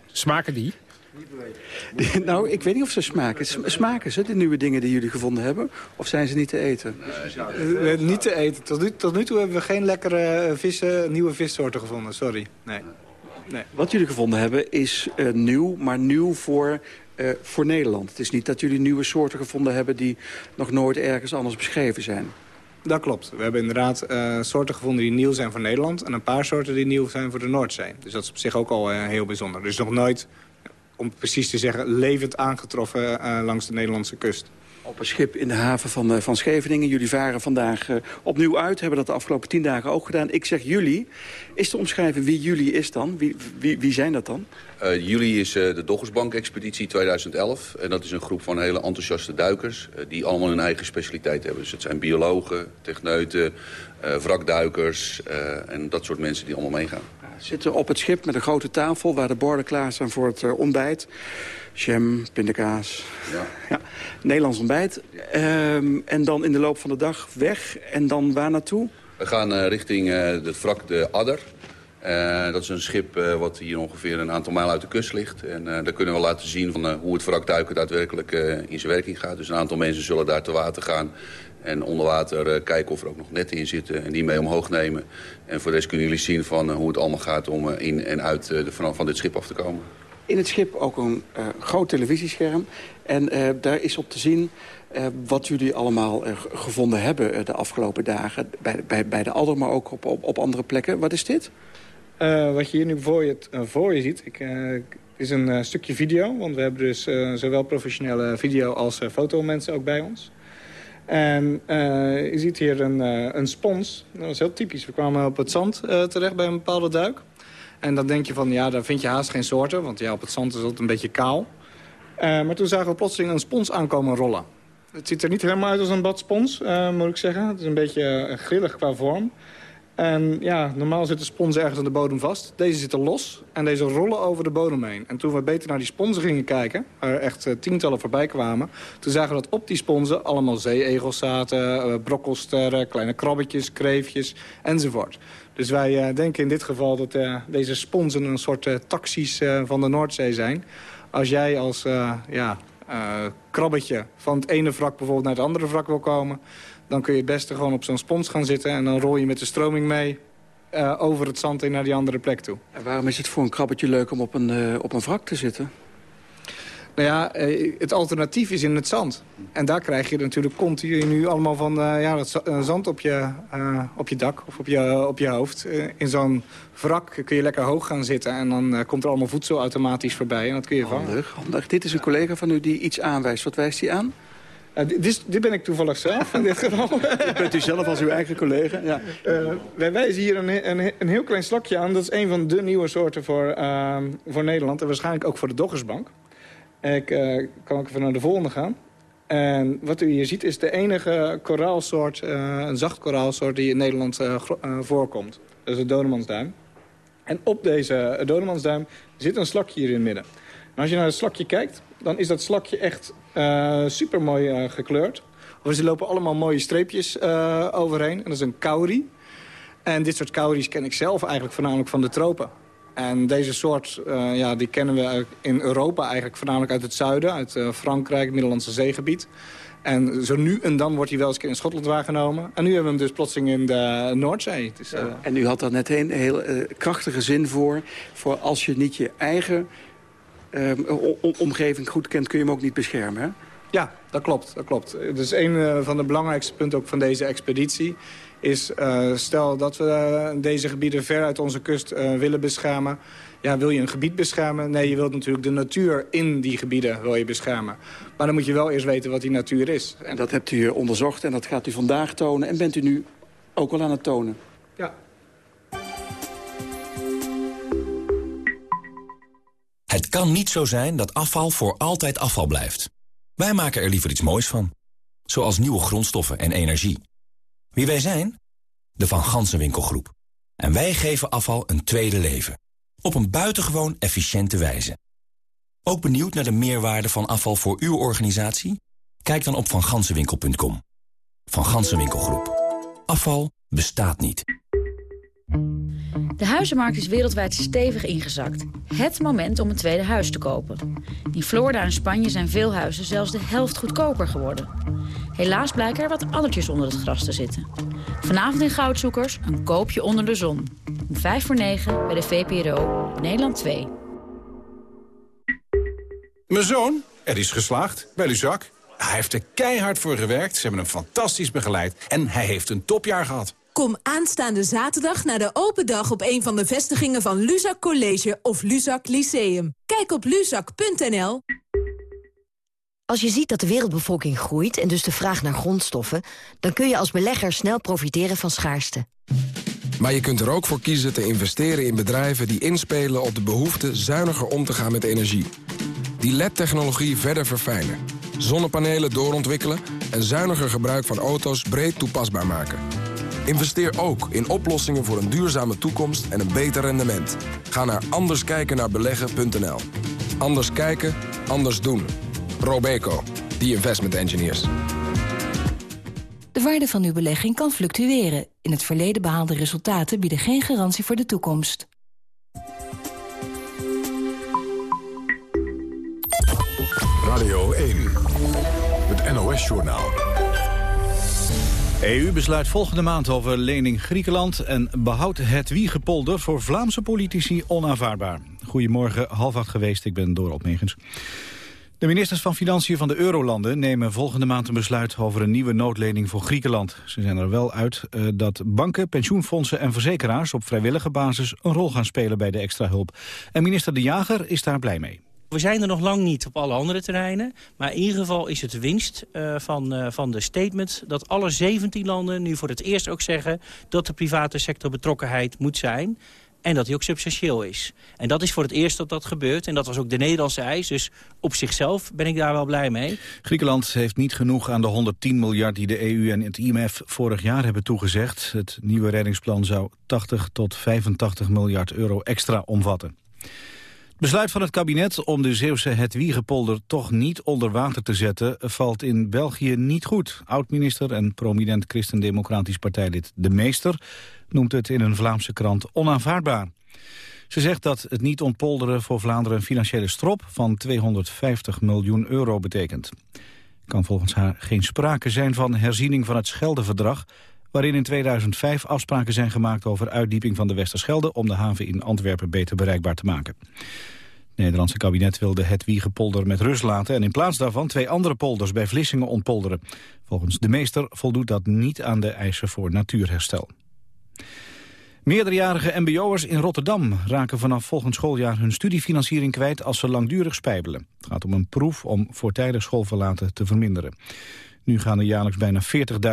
smaken (laughs) die? Nou, ik weet niet of ze smaken. Smaken ze, de nieuwe dingen die jullie gevonden hebben? Of zijn ze niet te eten? Uh, niet te eten. Tot nu, tot nu, toe hebben we geen lekkere vissen, nieuwe vissoorten gevonden. Sorry. Nee. Nee. Wat jullie gevonden hebben is uh, nieuw, maar nieuw voor, uh, voor Nederland. Het is niet dat jullie nieuwe soorten gevonden hebben... die nog nooit ergens anders beschreven zijn. Dat klopt. We hebben inderdaad uh, soorten gevonden die nieuw zijn voor Nederland... en een paar soorten die nieuw zijn voor de Noordzee. Dus dat is op zich ook al heel bijzonder. Dus nog nooit, om precies te zeggen, levend aangetroffen langs de Nederlandse kust. Op een schip in de haven van, uh, van Scheveningen. Jullie varen vandaag uh, opnieuw uit. Hebben dat de afgelopen tien dagen ook gedaan. Ik zeg jullie. Is te omschrijven wie jullie is dan? Wie, wie, wie zijn dat dan? Uh, jullie is de Doggersbank-expeditie 2011. En dat is een groep van hele enthousiaste duikers... die allemaal hun eigen specialiteit hebben. Dus het zijn biologen, techneuten, wrakduikers... en dat soort mensen die allemaal meegaan. zitten op het schip met een grote tafel... waar de borden klaar staan voor het uh, ontbijt. Jam, pindakaas. Ja. (laughs) ja. Nederlands ontbijt. Ehm, en dan in de loop van de dag weg. En dan waar naartoe? We gaan uh, richting uh, het wrak de Adder. Uh, dat is een schip wat hier ongeveer een aantal mijlen uit de kust ligt. En daar kunnen we laten zien van, hoe het wrakduiken daadwerkelijk in zijn werking gaat. Dus een aantal mensen zullen daar te water gaan. En onder water kijken of er ook nog netten in zitten. En die mee omhoog nemen. En voor deze kunnen jullie zien van, hoe het allemaal gaat om in en uit de, van, van dit schip af te komen. In het schip ook een groot televisiescherm. En daar is op te zien uh, wat jullie allemaal gevonden hebben de afgelopen dagen. Bij, bij, bij de Alder, maar ook op, op, op andere plekken. Wat is dit? wat je hier nu voor je, voor je ziet, ik, is een stukje video. Want we hebben dus zowel professionele video als fotomensen ook bij ons. En je ziet hier een, een spons. Dat was heel typisch. We kwamen op het zand terecht bij een bepaalde duik. En dan denk je van, ja, daar vind je haast geen soorten. Want ja, op het zand is het een beetje kaal. maar toen zagen we plotseling een spons aankomen rollen. Het ziet er niet helemaal uit als een badspons, uh, moet ik zeggen. Het is een beetje uh, grillig qua vorm. En ja, normaal zitten sponsen ergens aan de bodem vast. Deze zitten los en deze rollen over de bodem heen. En toen we beter naar die sponsen gingen kijken, waar echt tientallen voorbij kwamen... toen zagen we dat op die sponsen allemaal zeeegels zaten, brokkelsterren, kleine krabbetjes, kreefjes enzovoort. Dus wij denken in dit geval dat deze sponsen een soort taxis van de Noordzee zijn. Als jij als ja, krabbetje van het ene wrak bijvoorbeeld naar het andere wrak wil komen... dan kun je het beste gewoon op zo'n spons gaan zitten... en dan rol je met de stroming mee over het zand in naar die andere plek toe. En waarom is het voor een krabbetje leuk om op een, op een wrak te zitten? Nou ja, het alternatief is in het zand. En daar krijg je natuurlijk continu allemaal van uh, ja, dat zand op je, uh, op je dak of op je, op je hoofd. In zo'n wrak kun je lekker hoog gaan zitten en dan komt er allemaal voedsel automatisch voorbij. En dat kun je vangen. Handig, handig. Dit is een collega van u die iets aanwijst. Wat wijst hij aan? Uh, dit, dit, ben ik toevallig zelf in dit geval. (laughs) Bent u zelf als uw eigen collega? Ja. Uh, wij wijzen hier een, een, een, heel klein slakje aan. Dat is een van de nieuwe soorten voor, uh, voor Nederland. En waarschijnlijk ook voor de Doggersbank. Ik uh, kan ook even naar de volgende gaan. En wat u hier ziet is de enige koraalsoort, uh, een zacht koraalsoort die in Nederland uh, voorkomt. Dat is de dodemansduim. En op deze dodemansduim zit een slakje hier in het midden. En als je naar het slakje kijkt, dan is dat slakje echt super mooi gekleurd. Of ze lopen allemaal mooie streepjes overheen. En dat is een kauri. En dit soort kauries ken ik zelf eigenlijk voornamelijk van de tropen. En deze soort, uh, ja, die kennen we in Europa eigenlijk voornamelijk uit het zuiden. Uit uh, Frankrijk, het Middellandse zeegebied. En zo nu en dan wordt hij wel eens in Schotland waargenomen. En nu hebben we hem dus plotseling in de Noordzee. Dus, uh... En u had daar net een heel krachtige zin voor. Voor als je niet je eigen omgeving goed kent, kun je hem ook niet beschermen, hè? Ja, dat klopt. Dat klopt. Dat is een van de belangrijkste punten ook van deze expeditie is uh, stel dat we uh, deze gebieden ver uit onze kust uh, willen beschermen. Ja, wil je een gebied beschermen? Nee, je wilt natuurlijk de natuur in die gebieden wil je beschermen. Maar dan moet je wel eerst weten wat die natuur is. En dat hebt u onderzocht en dat gaat u vandaag tonen. En bent u nu ook al aan het tonen? Ja. Het kan niet zo zijn dat afval voor altijd afval blijft. Wij maken er liever iets moois van. Zoals nieuwe grondstoffen en energie. Wie wij zijn? De Van Gansenwinkelgroep. En wij geven afval een tweede leven. Op een buitengewoon efficiënte wijze. Ook benieuwd naar de meerwaarde van afval voor uw organisatie? Kijk dan op vangansenwinkel.com. Van Gansenwinkelgroep. Afval bestaat niet. De huizenmarkt is wereldwijd stevig ingezakt. Het moment om een tweede huis te kopen. In Florida en Spanje zijn veel huizen zelfs de helft goedkoper geworden. Helaas blijken er wat addertjes onder het gras te zitten. Vanavond in Goudzoekers een koopje onder de zon. Om 5 voor 9 bij de VPRO, Nederland 2. Mijn zoon, er is geslaagd bij Luzak. Hij heeft er keihard voor gewerkt, ze hebben hem fantastisch begeleid... en hij heeft een topjaar gehad. Kom aanstaande zaterdag naar de open dag op een van de vestigingen van Luzak College of Luzak Lyceum. Kijk op luzak.nl. Als je ziet dat de wereldbevolking groeit en dus de vraag naar grondstoffen... dan kun je als belegger snel profiteren van schaarste. Maar je kunt er ook voor kiezen te investeren in bedrijven die inspelen op de behoefte zuiniger om te gaan met energie. Die LED-technologie verder verfijnen. Zonnepanelen doorontwikkelen en zuiniger gebruik van auto's breed toepasbaar maken. Investeer ook in oplossingen voor een duurzame toekomst en een beter rendement. Ga naar anderskijkennaarbeleggen.nl. Anders kijken, anders doen. Robeco, the investment engineers. De waarde van uw belegging kan fluctueren. In het verleden behaalde resultaten bieden geen garantie voor de toekomst. Radio 1, het NOS-journaal. EU besluit volgende maand over lening Griekenland... en behoudt het wiegepolder voor Vlaamse politici onaanvaardbaar. Goedemorgen, half acht geweest, ik ben Dorot Megens. De ministers van Financiën van de Eurolanden nemen volgende maand een besluit over een nieuwe noodlening voor Griekenland. Ze zijn er wel uit uh, dat banken, pensioenfondsen en verzekeraars op vrijwillige basis een rol gaan spelen bij de extra hulp. En minister De Jager is daar blij mee. We zijn er nog lang niet op alle andere terreinen. Maar in ieder geval is het winst uh, van, uh, van de statement... dat alle 17 landen nu voor het eerst ook zeggen... dat de private sector betrokkenheid moet zijn... En dat die ook substantieel is. En dat is voor het eerst dat dat gebeurt. En dat was ook de Nederlandse eis. Dus op zichzelf ben ik daar wel blij mee. Griekenland heeft niet genoeg aan de 110 miljard die de EU en het IMF vorig jaar hebben toegezegd. Het nieuwe reddingsplan zou 80 tot 85 miljard euro extra omvatten. Besluit van het kabinet om de Zeeuwse Hetwiegepolder toch niet onder water te zetten valt in België niet goed. Oud-minister en prominent christendemocratisch partijlid De Meester noemt het in een Vlaamse krant onaanvaardbaar. Ze zegt dat het niet ontpolderen voor Vlaanderen een financiële strop van 250 miljoen euro betekent. kan volgens haar geen sprake zijn van herziening van het Scheldeverdrag, waarin in 2005 afspraken zijn gemaakt over uitdieping van de Westerschelde om de haven in Antwerpen beter bereikbaar te maken. Het Nederlandse kabinet wilde het Wiegepolder met rust laten... en in plaats daarvan twee andere polders bij Vlissingen ontpolderen. Volgens de meester voldoet dat niet aan de eisen voor natuurherstel. Meerderjarige mbo'ers in Rotterdam raken vanaf volgend schooljaar hun studiefinanciering kwijt als ze langdurig spijbelen. Het gaat om een proef om voortijdig schoolverlaten te verminderen. Nu gaan er jaarlijks bijna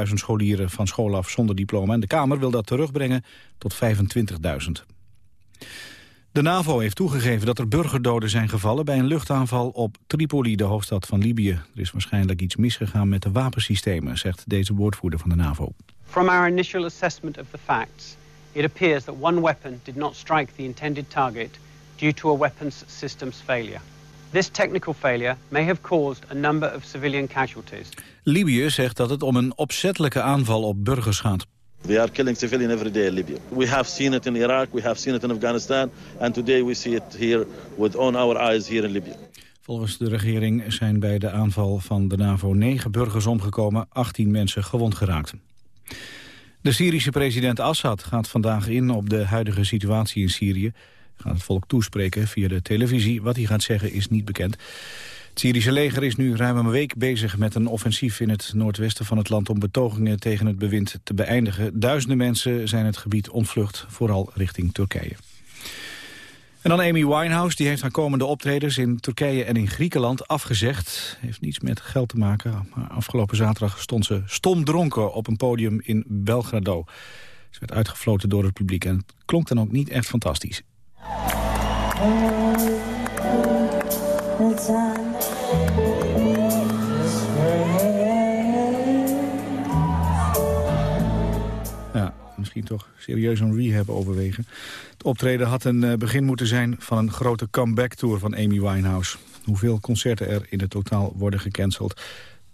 40.000 scholieren van school af zonder diploma. En de Kamer wil dat terugbrengen tot 25.000. De NAVO heeft toegegeven dat er burgerdoden zijn gevallen... bij een luchtaanval op Tripoli, de hoofdstad van Libië. Er is waarschijnlijk iets misgegaan met de wapensystemen... zegt deze woordvoerder van de NAVO. From our initial assessment of the facts... it appears that one weapon did not strike the intended target... due to a weapons systems failure. This technical failure may have caused a number of civilian casualties. Libië zegt dat het om een opzettelijke aanval op burgers gaat. We are killing civilians every day in Libya. We have seen it in Iraq, we have seen it in Afghanistan, and today we see it here with on our eyes here in Libya. Volgens de regering zijn bij de aanval van de NAVO negen burgers omgekomen, 18 mensen gewond geraakt. De Syrische president Assad gaat vandaag in op de huidige situatie in Syrië gaat het volk toespreken via de televisie. Wat hij gaat zeggen is niet bekend. Het Syrische leger is nu ruim een week bezig met een offensief in het noordwesten van het land om betogingen tegen het bewind te beëindigen. Duizenden mensen zijn het gebied ontvlucht, vooral richting Turkije. En dan Amy Winehouse, die heeft haar komende optredens in Turkije en in Griekenland afgezegd. Heeft niets met geld te maken. Maar afgelopen zaterdag stond ze stomdronken op een podium in Belgrado. Ze werd uitgefloten door het publiek en het klonk dan ook niet echt fantastisch. Ja, misschien toch serieus een rehab overwegen. Het optreden had een eh, begin moeten zijn van een grote comeback-tour van Amy Winehouse. Hoeveel concerten er in het totaal worden gecanceld,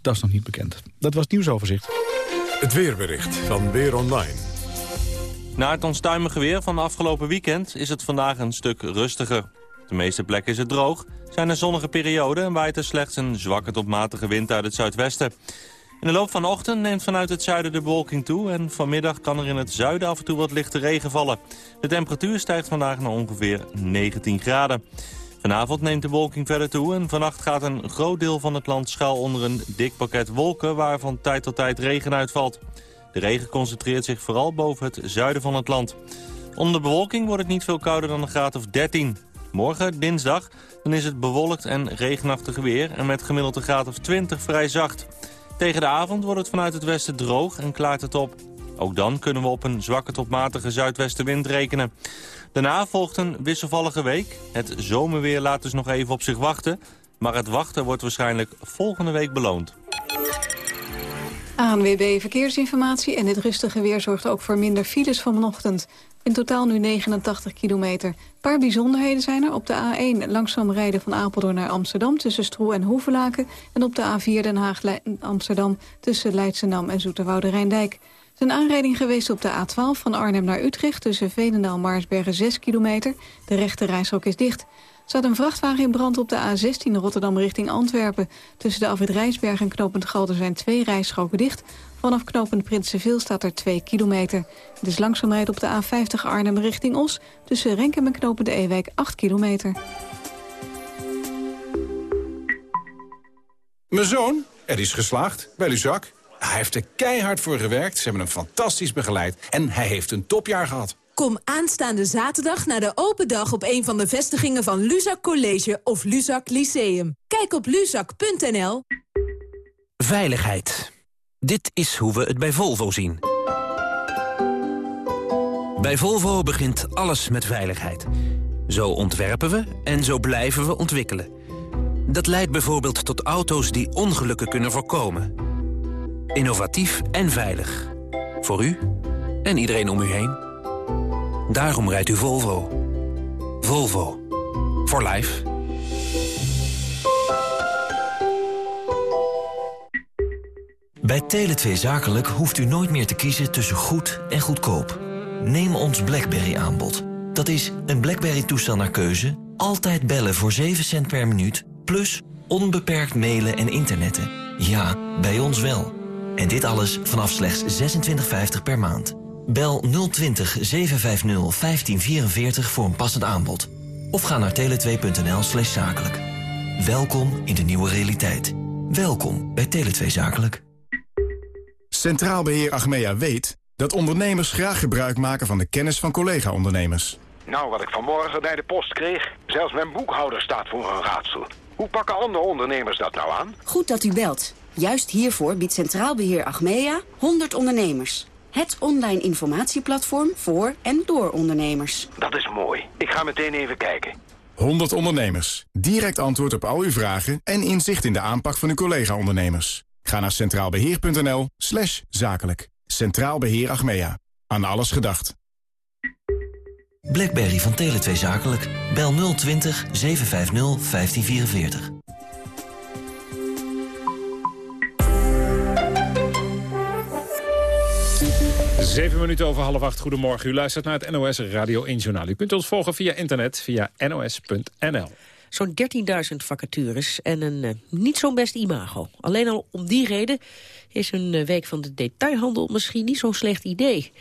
dat is nog niet bekend. Dat was het nieuwsoverzicht. Het weerbericht van Weer Online. Na het onstuimige weer van afgelopen weekend is het vandaag een stuk rustiger. De meeste plekken is het droog, zijn er zonnige perioden... en waait er slechts een zwakke tot matige wind uit het zuidwesten. In de loop van de ochtend neemt vanuit het zuiden de bewolking toe... en vanmiddag kan er in het zuiden af en toe wat lichte regen vallen. De temperatuur stijgt vandaag naar ongeveer 19 graden. Vanavond neemt de wolking verder toe en vannacht gaat een groot deel van het land schuil onder een dik pakket wolken... waar van tijd tot tijd regen uitvalt. De regen concentreert zich vooral boven het zuiden van het land. Onder de bewolking wordt het niet veel kouder dan een graad of 13. Morgen, dinsdag, dan is het bewolkt en regenachtig weer... en met gemiddeld een graad of 20 vrij zacht. Tegen de avond wordt het vanuit het westen droog en klaart het op. Ook dan kunnen we op een zwakke tot matige zuidwestenwind rekenen. Daarna volgt een wisselvallige week. Het zomerweer laat dus nog even op zich wachten... maar het wachten wordt waarschijnlijk volgende week beloond. ANWB Verkeersinformatie en dit rustige weer zorgt ook voor minder files vanochtend. In totaal nu 89 kilometer. Een paar bijzonderheden zijn er. Op de A1 langzaam rijden van Apeldoorn naar Amsterdam... tussen Stroe en Hoevelaken. En op de A4 Den Haag-Amsterdam tussen Leidschendam en Zoeterwoude Rijndijk. Er is een aanrijding geweest op de A12 van Arnhem naar Utrecht... tussen Veenendaal en Maarsbergen 6 kilometer. De rechte reishok is dicht. Staat een vrachtwagen in brand op de A16 Rotterdam richting Antwerpen. Tussen de Afrit Rijsberg en Knopend Galder zijn twee rijstroken dicht... Vanaf knooppunt Prinsenveel staat er 2 kilometer. Het is langzaam rijden op de A50 Arnhem richting Os... tussen Renkem en knooppunt Ewijk 8 kilometer. Mijn zoon, er is geslaagd bij Luzak. Hij heeft er keihard voor gewerkt, ze hebben hem fantastisch begeleid... en hij heeft een topjaar gehad. Kom aanstaande zaterdag naar de open dag op een van de vestigingen van Luzak College of Luzak Lyceum. Kijk op luzak.nl. Veiligheid. Dit is hoe we het bij Volvo zien. Bij Volvo begint alles met veiligheid. Zo ontwerpen we en zo blijven we ontwikkelen. Dat leidt bijvoorbeeld tot auto's die ongelukken kunnen voorkomen. Innovatief en veilig. Voor u en iedereen om u heen. Daarom rijdt u Volvo. Volvo. For life. Bij Tele2 Zakelijk hoeft u nooit meer te kiezen tussen goed en goedkoop. Neem ons BlackBerry aanbod. Dat is een BlackBerry-toestel naar keuze, altijd bellen voor 7 cent per minuut... plus onbeperkt mailen en internetten. Ja, bij ons wel. En dit alles vanaf slechts 26,50 per maand. Bel 020 750 1544 voor een passend aanbod. Of ga naar tele2.nl slash zakelijk. Welkom in de nieuwe realiteit. Welkom bij Tele2 Zakelijk. Centraal Beheer Achmea weet dat ondernemers graag gebruik maken van de kennis van collega-ondernemers. Nou, wat ik vanmorgen bij de post kreeg, zelfs mijn boekhouder staat voor een raadsel. Hoe pakken andere ondernemers dat nou aan? Goed dat u belt. Juist hiervoor biedt Centraal Beheer Achmea 100 ondernemers. Het online informatieplatform voor en door ondernemers. Dat is mooi. Ik ga meteen even kijken. 100 ondernemers. Direct antwoord op al uw vragen en inzicht in de aanpak van uw collega-ondernemers. Ga naar centraalbeheer.nl slash zakelijk. Centraal Beheer Achmea. Aan alles gedacht. BlackBerry van Tele2 Zakelijk. Bel 020 750 1544. Zeven minuten over half acht. Goedemorgen. U luistert naar het NOS Radio 1 Journaal. U kunt ons volgen via internet, via nos.nl. Zo'n 13.000 vacatures en een uh, niet zo'n best imago. Alleen al om die reden is een uh, week van de detailhandel misschien niet zo'n slecht idee.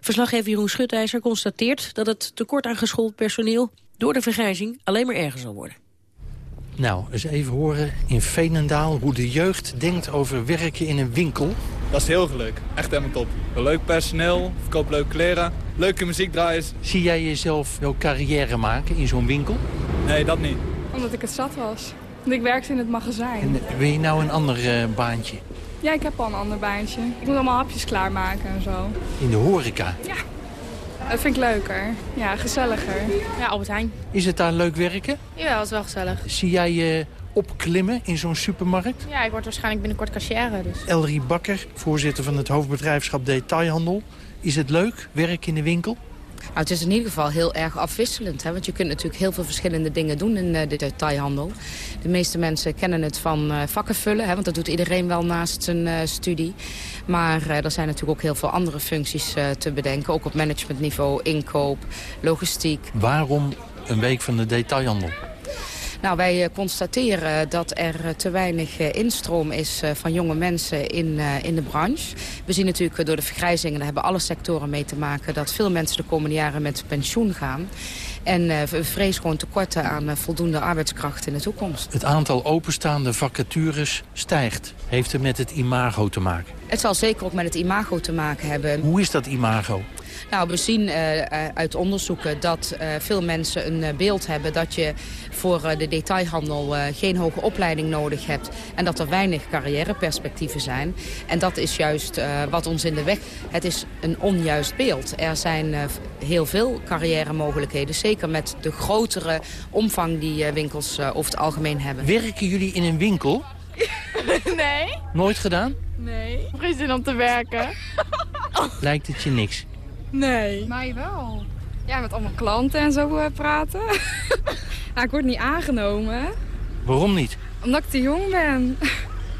Verslaggever Jeroen Schutijzer constateert dat het tekort aan geschoold personeel... door de vergrijzing alleen maar erger zal worden. Nou, eens even horen in Veenendaal hoe de jeugd denkt over werken in een winkel. Dat is heel leuk. Echt helemaal top. Leuk personeel, verkoop leuke kleren, leuke muziekdraaiers. Zie jij jezelf jouw carrière maken in zo'n winkel? Nee, dat niet. Omdat ik het zat was. Want ik werkte in het magazijn. En wil je nou een ander uh, baantje? Ja, ik heb al een ander baantje. Ik moet allemaal hapjes klaarmaken en zo. In de horeca? Ja. Dat vind ik leuker. Ja, gezelliger. Ja, Albert Heijn. Is het daar leuk werken? Ja, dat is wel gezellig. Zie jij je opklimmen in zo'n supermarkt? Ja, ik word waarschijnlijk binnenkort cashier. Dus. Elrie Bakker, voorzitter van het hoofdbedrijfschap Detailhandel. Is het leuk, werk in de winkel? Nou, het is in ieder geval heel erg afwisselend. Hè? Want je kunt natuurlijk heel veel verschillende dingen doen in uh, de detailhandel. De meeste mensen kennen het van uh, vakken vullen. Hè? Want dat doet iedereen wel naast zijn uh, studie. Maar er zijn natuurlijk ook heel veel andere functies te bedenken. Ook op managementniveau, inkoop, logistiek. Waarom een week van de detailhandel? Nou, wij constateren dat er te weinig instroom is van jonge mensen in, in de branche. We zien natuurlijk door de vergrijzingen, daar hebben alle sectoren mee te maken... dat veel mensen de komende jaren met pensioen gaan. En we vrezen gewoon tekorten aan voldoende arbeidskracht in de toekomst. Het aantal openstaande vacatures stijgt. Heeft het met het imago te maken? Het zal zeker ook met het imago te maken hebben. Hoe is dat imago? Nou, we zien uh, uit onderzoeken dat uh, veel mensen een beeld hebben... dat je voor de detailhandel geen hoge opleiding nodig hebt... en dat er weinig carrièreperspectieven zijn. En dat is juist wat ons in de weg... Het is een onjuist beeld. Er zijn heel veel carrière-mogelijkheden. Zeker met de grotere omvang die winkels over het algemeen hebben. Werken jullie in een winkel? (laughs) nee. Nooit gedaan? Nee. Geen zin om te werken. Lijkt het je niks? Nee. Mij wel. Ja, met allemaal klanten en zo eh, praten. ja, (laughs) ik word niet aangenomen. Waarom niet? Omdat ik te jong ben.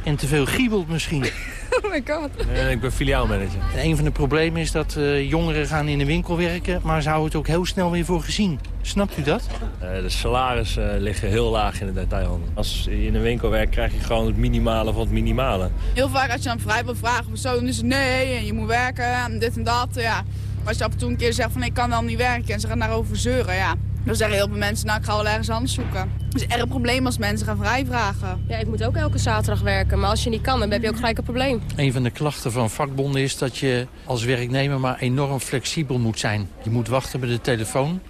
En te veel giebelt misschien. (laughs) oh my god. ik ben filiaalmanager. Een van de problemen is dat eh, jongeren gaan in de winkel werken... maar ze houden het ook heel snel weer voor gezien. Snapt u dat? Uh, de salarissen liggen heel laag in de detailhandel. Als je in een winkel werkt, krijg je gewoon het minimale van het minimale. Heel vaak als je dan vrij wil vragen of zo, dan is het nee en je moet werken en dit en dat. Ja. Als je af en toe een keer zegt van ik kan wel niet werken en ze gaan daarover zeuren, ja. Dan zeggen heel veel mensen, nou ik ga wel ergens anders zoeken. Het is erg een probleem als mensen gaan vrijvragen. Ja, ik moet ook elke zaterdag werken, maar als je niet kan, dan heb je ook gelijk een probleem. Een van de klachten van vakbonden is dat je als werknemer maar enorm flexibel moet zijn. Je moet wachten bij de telefoon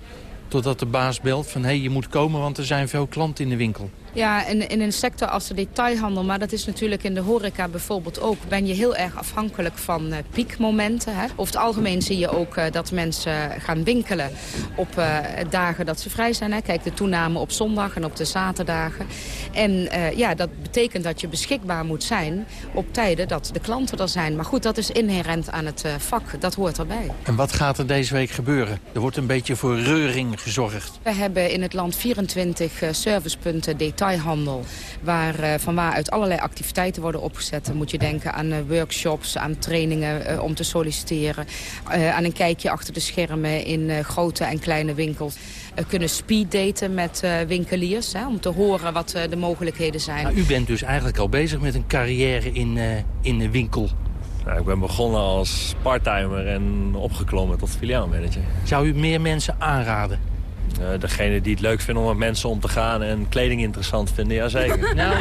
totdat de baas belt van hé, hey, je moet komen, want er zijn veel klanten in de winkel. Ja, in, in een sector als de detailhandel, maar dat is natuurlijk in de horeca bijvoorbeeld ook, ben je heel erg afhankelijk van uh, piekmomenten. Hè. Over het algemeen zie je ook uh, dat mensen gaan winkelen op uh, dagen dat ze vrij zijn. Hè. Kijk, de toename op zondag en op de zaterdagen. En ja, dat betekent dat je beschikbaar moet zijn op tijden dat de klanten er zijn. Maar goed, dat is inherent aan het vak, dat hoort erbij. En wat gaat er deze week gebeuren? Er wordt een beetje voor reuring gezorgd. We hebben in het land 24 servicepunten detail detailhandel. Waar, uh, van waaruit allerlei activiteiten worden opgezet. Dan moet je denken aan uh, workshops, aan trainingen uh, om te solliciteren. aan een kijkje achter de schermen in grote en kleine winkels. kunnen speeddaten met winkeliers. Hè, om te horen wat de mogelijkheden zijn. Nou, u bent dus eigenlijk al bezig met een carrière in, in de winkel. Nou, ik ben begonnen als parttimer en opgeklommen tot filiaalmanager. Zou u meer mensen aanraden? Uh, degene die het leuk vinden om met mensen om te gaan en kleding interessant vinden, ja zeker. (laughs) nou.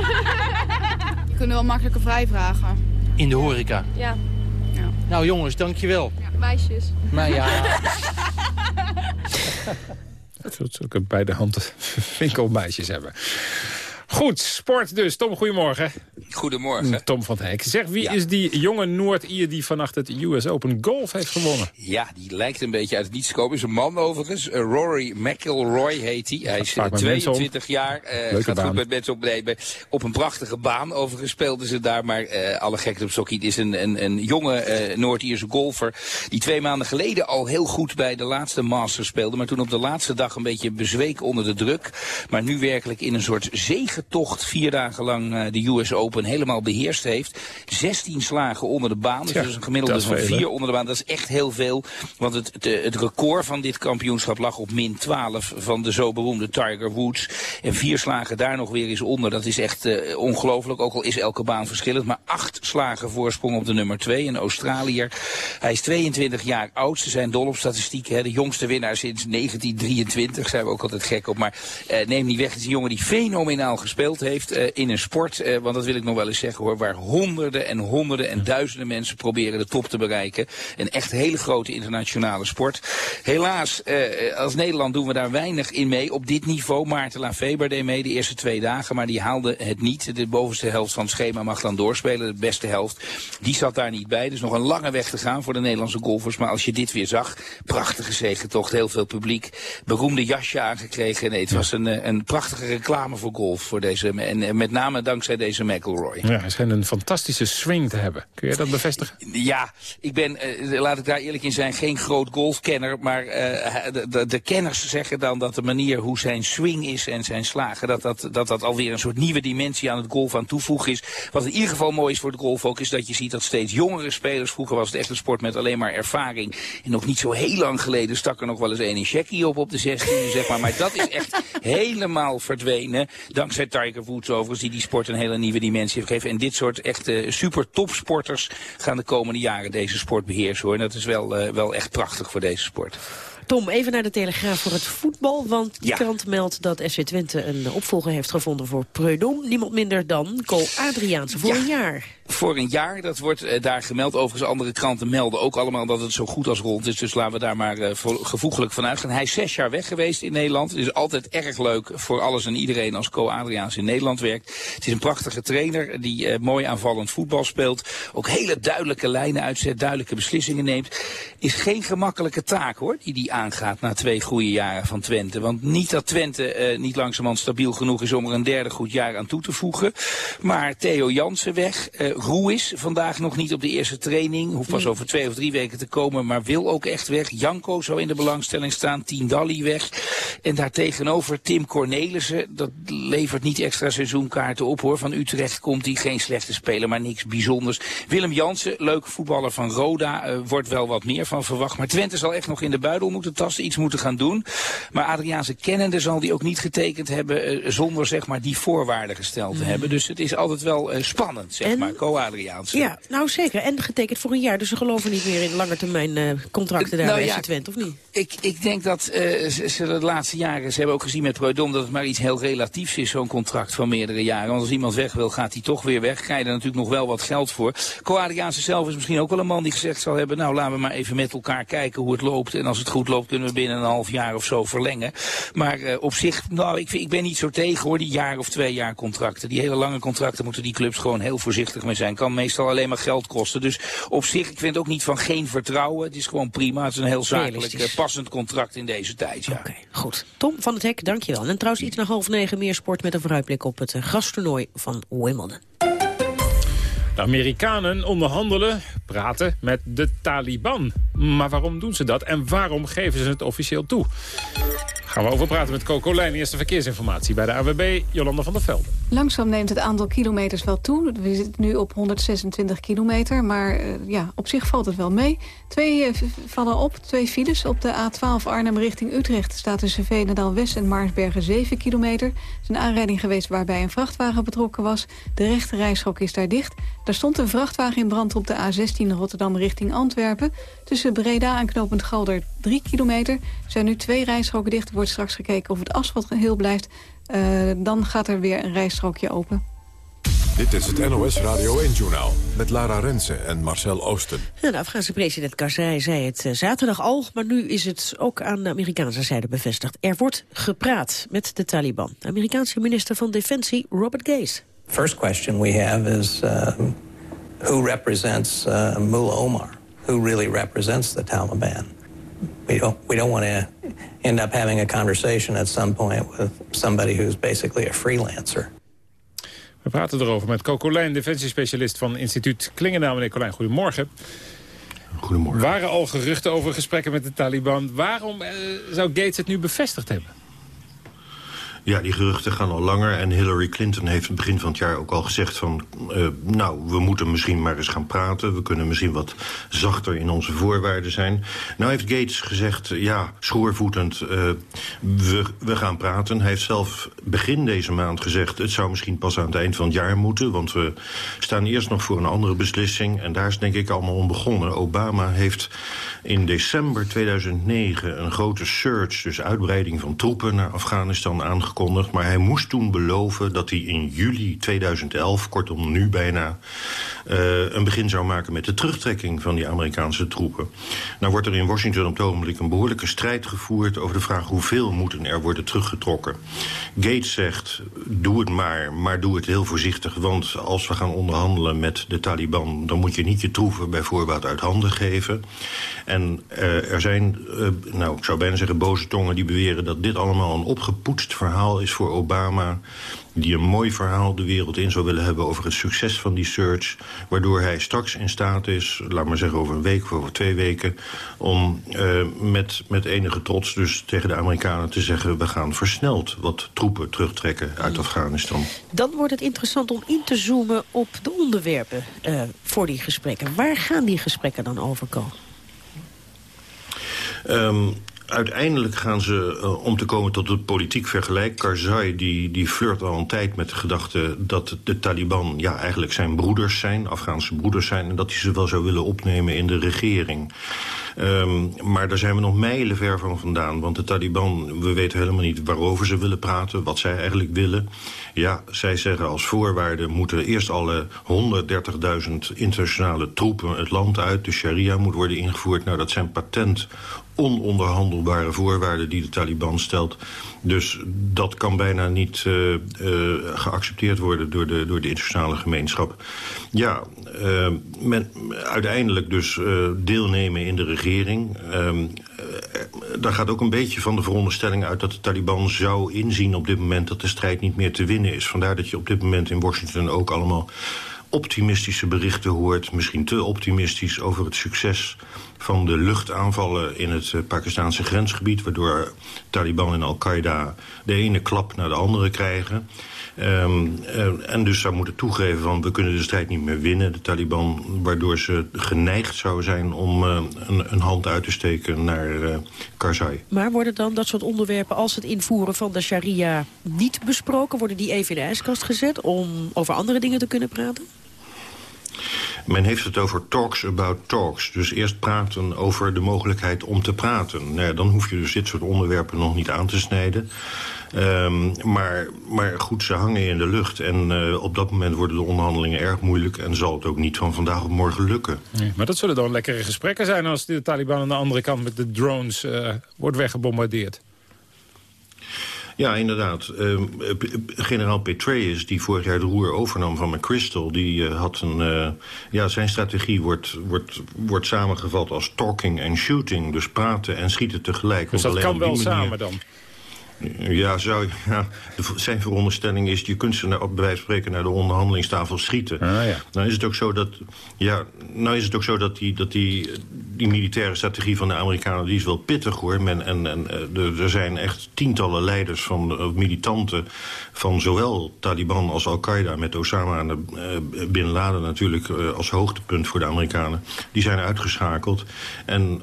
Je kunt wel makkelijker vrijvragen. In de horeca? Ja. ja. Nou jongens, dankjewel. Ja, meisjes. Maar ja. (laughs) Dat ook bij de hand (laughs) winkelmeisjes hebben. Goed, sport dus. Tom, goedemorgen. Goedemorgen. Tom van Hek. Zeg, wie is die jonge Noord-Ier die vannacht het US Open Golf heeft gewonnen? Ja, die lijkt een beetje uit het niets te komen. Is een man overigens. Uh, Rory McIlroy heet hij. Hij is 22 jaar. Uh, gaat goed met mensen op, nee, op een prachtige baan. Overigens speelden ze daar. Maar uh, alle gekheid op. Het is een, een, een jonge Noord-Ierse golfer. Die twee maanden geleden al heel goed bij de laatste Masters speelde. Maar toen op de laatste dag een beetje bezweek onder de druk. Maar nu werkelijk in een soort zegentocht vier dagen lang de US Open helemaal beheerst heeft. 16 slagen onder de baan. Dus dat is een gemiddelde van 4 onder de baan. Dat is echt heel veel. Want het, het, het, record van dit kampioenschap lag op min 12 van de zo beroemde Tiger Woods. En vier slagen daar nog weer eens onder. Dat is echt uh, ongelooflijk. Ook al is elke baan verschillend. Maar acht slagen voorsprong op de nummer 2. Een Australiër. Hij is 22 jaar oud. Ze zijn dol op statistieken. Hè. De jongste winnaar sinds 1923. Zijn we ook altijd gek op. Maar uh, neem niet weg. Het is een jongen die fenomenaal gespeeld heeft uh, in een sport. want dat wil ik nog wel eens zeggen hoor, waar honderden en honderden en duizenden mensen proberen de top te bereiken. Een echt hele grote internationale sport. Helaas, eh, als Nederland doen we daar weinig in mee. Op dit niveau, Maarten Lafeber deed mee de eerste twee dagen, maar die haalde het niet. De bovenste helft van het schema mag dan doorspelen, de beste helft. Die zat daar niet bij, dus nog een lange weg te gaan voor de Nederlandse golfers. Maar als je dit weer zag, prachtige zegentocht, heel veel publiek. Beroemde jasje aangekregen. Nee, het was een, eh, een prachtige reclame voor golf. Voor deze, en, met name dankzij deze McElroy. Ja, hij schijnt een fantastische swing te hebben. Kun je dat bevestigen? Ja, ik ben, uh, laat ik daar eerlijk in zijn, geen groot golfkenner. Maar uh, de, de, de, kenners zeggen dan dat de manier hoe zijn swing is en zijn slagen... dat dat, dat, dat alweer een soort nieuwe dimensie aan het golf aan toevoegen is. Wat in ieder geval mooi is voor de golf ook... is dat je ziet dat steeds jongere spelers... vroeger was het echt een sport met alleen maar ervaring... en nog niet zo heel lang geleden stak er nog wel eens een in Shaggy op op de 16 zeg maar. Maar dat is echt (laughs) helemaal verdwenen. Dankzij Tiger Woods overigens, die die sport een hele nieuwe dimensie heeft gegeven. En dit soort echte super topsporters gaan de komende jaren deze sport beheersen. Hoor. En dat is wel, uh, wel echt prachtig voor deze sport. Tom, even naar de Telegraaf voor het voetbal. Want de krant meldt dat FC Twente een opvolger heeft gevonden voor Preudom. Niemand minder dan Cole Adriaanse voor een jaar voor een jaar. Dat wordt uh, daar gemeld. Overigens, andere kranten melden ook allemaal dat het zo goed als rond is. Dus laten we daar maar uh, gevoeglijk van uitgaan. Hij is zes jaar weg geweest in Nederland. Het is altijd erg leuk voor alles en iedereen als Co Adriaans in Nederland werkt. Het is een prachtige trainer die uh, mooi aanvallend voetbal speelt. Ook hele duidelijke lijnen uitzet, duidelijke beslissingen neemt. Is geen gemakkelijke taak hoor, die die aangaat na twee goede jaren van Twente. Want niet dat Twente niet langzamerhand stabiel genoeg is om er een derde goed jaar aan toe te voegen. Maar Theo Jansen weg, Groe is vandaag nog niet op de eerste training. Hoeft pas over twee of drie weken te komen, maar wil ook echt weg. Janko zou in de belangstelling staan, Dalli weg. En daartegenover Tim Cornelissen, dat levert niet extra seizoenkaarten op hoor. Van Utrecht komt hij, geen slechte speler, maar niks bijzonders. Willem Jansen, leuke voetballer van Roda, uh, wordt wel wat meer van verwacht. Maar Twente zal echt nog in de buidel moeten tasten, iets moeten gaan doen. Maar Adriaanse kennende zal die ook niet getekend hebben uh, zonder zeg maar die voorwaarden gesteld te mm. hebben. Dus het is altijd wel uh, spannend, zeg maar, Ja, nou zeker. En getekend voor een jaar, dus ze geloven niet meer in langetermijn contracten daar nou, bij ja, Twente, of niet? Ik, ik denk dat ze, ze de laatste jaren, ze hebben ook gezien met Preudom dat het maar iets heel relatiefs is, zo'n contract van meerdere jaren. Want als iemand weg wil, gaat hij toch weer weg. Krijg je er natuurlijk nog wel wat geld voor. Co-Adriaanse zelf is misschien ook wel een man die gezegd zal hebben, nou laten we maar even met elkaar kijken hoe het loopt. En als het goed loopt kunnen we binnen een half jaar of zo verlengen. Maar uh, op zich, nou ik, ik ben niet zo tegen hoor, die jaar of twee jaar contracten. Die hele lange contracten moeten die clubs gewoon heel voorzichtig mee zijn. Kan meestal alleen maar geld kosten. Dus op zich, ik vind ook niet van geen vertrouwen. Het is gewoon prima. Het is een heel zakelijk uh, passend contract in deze tijd. Ja. Oké, goed. Tom van het Hek, dankjewel. En trouwens iets na half negen meer sport met een vooruitblik op het uh, grastoernooi van Wimbledon. De Amerikanen onderhandelen, praten met de Taliban. Maar waarom doen ze dat en waarom geven ze het officieel toe? Gaan we over praten met Coco Lijn. Eerste verkeersinformatie bij de AWB, Jolanda van der Velde. Langzaam neemt het aantal kilometers wel toe. We zitten nu op 126 kilometer, maar uh, ja, op zich valt het wel mee. Twee uh, vallen op, twee files. Op de A12 Arnhem richting Utrecht staat tussen Veenendaal West en Maarsbergen 7 kilometer. Er is een aanrijding geweest waarbij een vrachtwagen betrokken was. De rechte rijschok is daar dicht. Daar stond een vrachtwagen in brand op de A16 Rotterdam richting Antwerpen. Tussen Breda en Knopend Galder 3 kilometer. Er zijn nu twee rijstroken dicht. Er wordt straks gekeken of het asfalt heel blijft. Uh, dan gaat er weer een rijstrookje open. Dit is het NOS Radio 1-journaal met Lara Rensen en Marcel Oosten. de Afghaanse president Karzai zei het uh, zaterdag al... maar nu is het ook aan de Amerikaanse zijde bevestigd. Er wordt gepraat met de Taliban. De Amerikaanse minister van Defensie Robert Gates. First question we have is uh, who represents uh, Mullah Omar? Who really represents the Taliban? We don't, we don't want to end up having a conversation at some point with somebody who's basically a freelancer. We praten erover met Cocolijn, defensiespecialist van instituut Klingendaal. Meneer Colijn, goedemorgen. Goedemorgen. waren al geruchten over gesprekken met de Taliban. Waarom eh, zou Gates het nu bevestigd hebben? Ja, die geruchten gaan al langer. En Hillary Clinton heeft het begin van het jaar ook al gezegd van... Uh, nou, we moeten misschien maar eens gaan praten. We kunnen misschien wat zachter in onze voorwaarden zijn. Nou heeft Gates gezegd, ja, schoorvoetend, uh, we, we gaan praten. Hij heeft zelf begin deze maand gezegd... het zou misschien pas aan het eind van het jaar moeten... want we staan eerst nog voor een andere beslissing. En daar is denk ik allemaal om begonnen. Obama heeft in december 2009 een grote surge... dus uitbreiding van troepen naar Afghanistan aangekondigd maar hij moest toen beloven dat hij in juli 2011, kortom nu bijna... Uh, een begin zou maken met de terugtrekking van die Amerikaanse troepen. Nou wordt er in Washington op het ogenblik een behoorlijke strijd gevoerd... over de vraag hoeveel moeten er worden teruggetrokken. Gates zegt, doe het maar, maar doe het heel voorzichtig... want als we gaan onderhandelen met de Taliban... dan moet je niet je troepen bij voorbaat uit handen geven. En uh, er zijn, uh, nou, ik zou bijna zeggen boze tongen die beweren... dat dit allemaal een opgepoetst verhaal is voor Obama die een mooi verhaal de wereld in zou willen hebben... over het succes van die search. Waardoor hij straks in staat is, laat maar zeggen over een week of over twee weken... om uh, met, met enige trots dus tegen de Amerikanen te zeggen... we gaan versneld wat troepen terugtrekken uit Afghanistan. Dan wordt het interessant om in te zoomen op de onderwerpen uh, voor die gesprekken. Waar gaan die gesprekken dan over komen? Um, uiteindelijk gaan ze, uh, om te komen tot het politiek vergelijk... Karzai die, die flirt al een tijd met de gedachte dat de Taliban... ja, eigenlijk zijn broeders zijn, Afghaanse broeders zijn... en dat hij ze wel zou willen opnemen in de regering. Um, maar daar zijn we nog mijlen ver van vandaan. Want de Taliban, we weten helemaal niet waarover ze willen praten... wat zij eigenlijk willen. Ja, zij zeggen als voorwaarde moeten eerst alle 130.000 internationale troepen het land uit. De sharia moet worden ingevoerd. Nou, dat zijn patent ononderhandelbare voorwaarden die de Taliban stelt. Dus dat kan bijna niet uh, uh, geaccepteerd worden door de, door de internationale gemeenschap. Ja, uh, men, uiteindelijk dus deelnemen in de regering. Ehm, daar gaat ook een beetje van de veronderstelling uit dat de Taliban zou inzien op dit moment dat de strijd niet meer te winnen is. Vandaar dat je op dit moment in Washington ook allemaal optimistische berichten hoort... misschien te optimistisch over het succes van de luchtaanvallen in het uh, Pakistanse grensgebied... waardoor Taliban en Al-Qaeda de ene klap naar de andere krijgen. Um, uh, en dus zou moeten toegeven van we kunnen de strijd niet meer winnen, de Taliban... waardoor ze geneigd zou zijn om uh, een, een, hand uit te steken naar Karzai. Maar worden dan dat soort onderwerpen als het invoeren van de sharia niet besproken? Worden die even in de ijskast gezet om over andere dingen te kunnen praten? Men heeft het over talks about talks. Dus eerst praten over de mogelijkheid om te praten. Nou dan hoef je dus dit soort onderwerpen nog niet aan te snijden. Um, maar, maar goed, ze hangen in de lucht. En uh, op dat moment worden de onderhandelingen erg moeilijk... en zal het ook niet van vandaag op morgen lukken. Nee, maar dat zullen dan lekkere gesprekken zijn... als de Taliban aan de andere kant met de drones uh, wordt weggebombardeerd. Ja, inderdaad. Uh, generaal Petraeus, die vorig jaar de roer overnam van McChrystal... die uh, had een... Uh, ja, zijn strategie wordt, wordt, wordt samengevat als talking en shooting. Dus praten en schieten tegelijk. Dus dat kan wel manier... samen dan? Ja, zou, ja, zijn veronderstelling is... je kunt ze naar, op bij wijze van spreken naar de onderhandelingstafel schieten. Ah, ja. Nou is het ook zo dat, ja, nou is het ook zo dat, die, dat die, die militaire strategie van de Amerikanen... die is wel pittig hoor. Men, en, en, er, er zijn echt tientallen leiders van uh, militanten... van zowel Taliban als Al-Qaeda met Osama en uh, Bin Laden natuurlijk... Als hoogtepunt voor de Amerikanen. Die zijn uitgeschakeld. En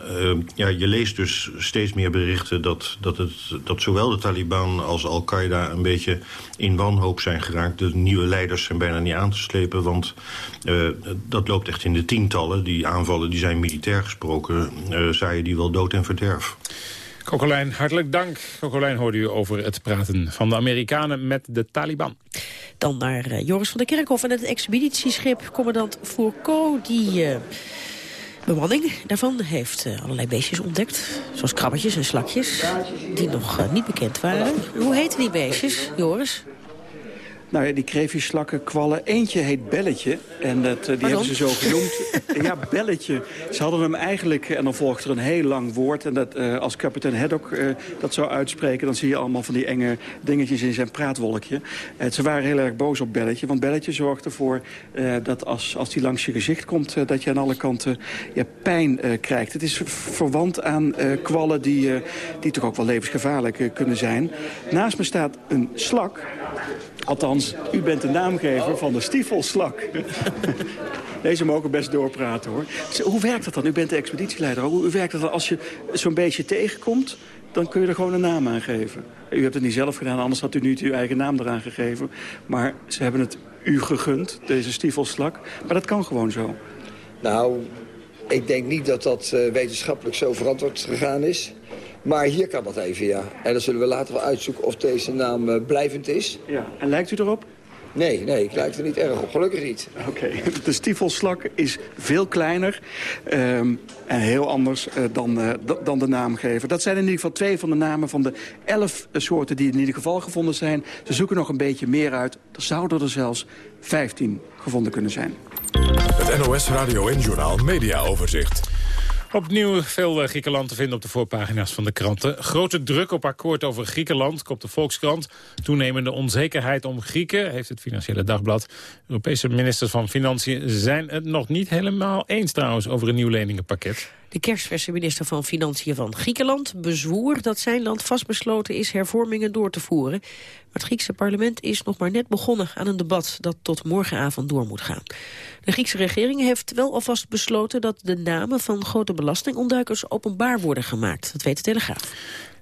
ja, je leest dus steeds meer berichten dat, dat, het, dat zowel de Taliban als Al-Qaeda een beetje in wanhoop zijn geraakt. De nieuwe leiders zijn bijna niet aan te slepen, want uh, dat loopt echt in de tientallen. Die aanvallen die zijn militair gesproken, uh, zaaien die wel dood en verderf. Kokolijn, hartelijk dank. Kokolijn hoorde u over het praten van de Amerikanen met de Taliban. Dan naar uh, Joris van der Kerkhof en het expeditieschip commandant Fourcault... die uh, bemanning daarvan heeft uh, allerlei beestjes ontdekt. Zoals krabbetjes en slakjes, die nog uh, niet bekend waren. Hoe heten die beestjes, Joris? Nou ja, die kreefjeslakken, kwallen. Eentje heet Belletje. En dat, uh, die hebben ze zo genoemd. (laughs) ja, Belletje. Ze hadden hem eigenlijk... En dan volgt er een heel lang woord. En dat, uh, als kapitein Haddock uh, dat zou uitspreken... dan zie je allemaal van die enge dingetjes in zijn praatwolkje. ze waren heel erg boos op Belletje. Want Belletje zorgt ervoor dat als, als die langs je gezicht komt... dat je aan alle kanten ja, pijn krijgt. Het is verwant aan kwallen die, die toch ook wel levensgevaarlijk kunnen zijn. Naast me staat een slak... Althans, u bent de naamgever van de stiefelslak. (laughs) Deze mogen best doorpraten, hoor. Hoe werkt dat dan? U bent de expeditieleider. Hoe werkt dat dan als je zo'n beestje tegenkomt? Dan kun je er gewoon een naam aan geven. U hebt het niet zelf gedaan, anders had u niet uw eigen naam eraan gegeven. Maar ze hebben het u gegund, deze stiefelslak. Maar dat kan gewoon zo. Nou, ik denk niet dat dat uh, wetenschappelijk zo verantwoord gegaan is. Maar hier kan dat even, ja. En dan zullen we later wel uitzoeken of deze naam uh, blijvend is. Ja, en lijkt u erop? Nee, nee, ik lijk er niet erg op. Gelukkig niet. Oké, okay. (laughs) de stiefelslak is veel kleiner um, en heel anders uh, dan, uh, dan de naamgever. Dat zijn in ieder geval twee van de namen van de elf soorten die in ieder geval gevonden zijn. Ze zoeken nog een beetje meer uit. Er zouden er zelfs 15 gevonden kunnen zijn. Het NOS Radio en Journaal Media Overzicht. Opnieuw veel eh, Griekenland te vinden op de voorpagina's van de kranten. Grote druk op akkoord over Griekenland, kopt de Volkskrant. Toenemende onzekerheid om Grieken, heeft het Financiële Dagblad. Europese ministers van Financiën zijn het nog niet helemaal eens trouwens over een nieuw leningenpakket. De kerstverse minister van Financiën van Griekenland bezwoer dat zijn land vastbesloten is hervormingen door te voeren. Maar het Griekse parlement is nog maar net begonnen aan een debat dat tot morgenavond door moet gaan. De Griekse regering heeft wel alvast besloten dat de namen van grote belastingontduikers openbaar worden gemaakt. Dat weet de Telegraaf.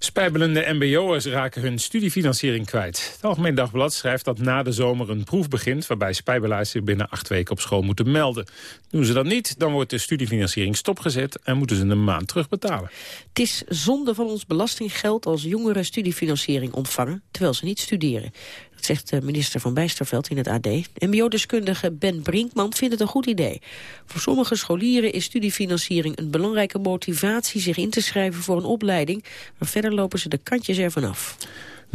Spijbelende mbo'ers raken hun studiefinanciering kwijt. Het Algemeen Dagblad schrijft dat na de zomer een proef begint... waarbij spijbelaars zich binnen acht weken op school moeten melden. Doen ze dat niet, dan wordt de studiefinanciering stopgezet... en moeten ze een maand terugbetalen. Het is zonde van ons belastinggeld als jongeren studiefinanciering ontvangen... terwijl ze niet studeren zegt de minister van Bijsterveld in het AD. MBO-deskundige Ben Brinkman vindt het een goed idee. Voor sommige scholieren is studiefinanciering een belangrijke motivatie zich in te schrijven voor een opleiding. Maar verder lopen ze de kantjes ervan af.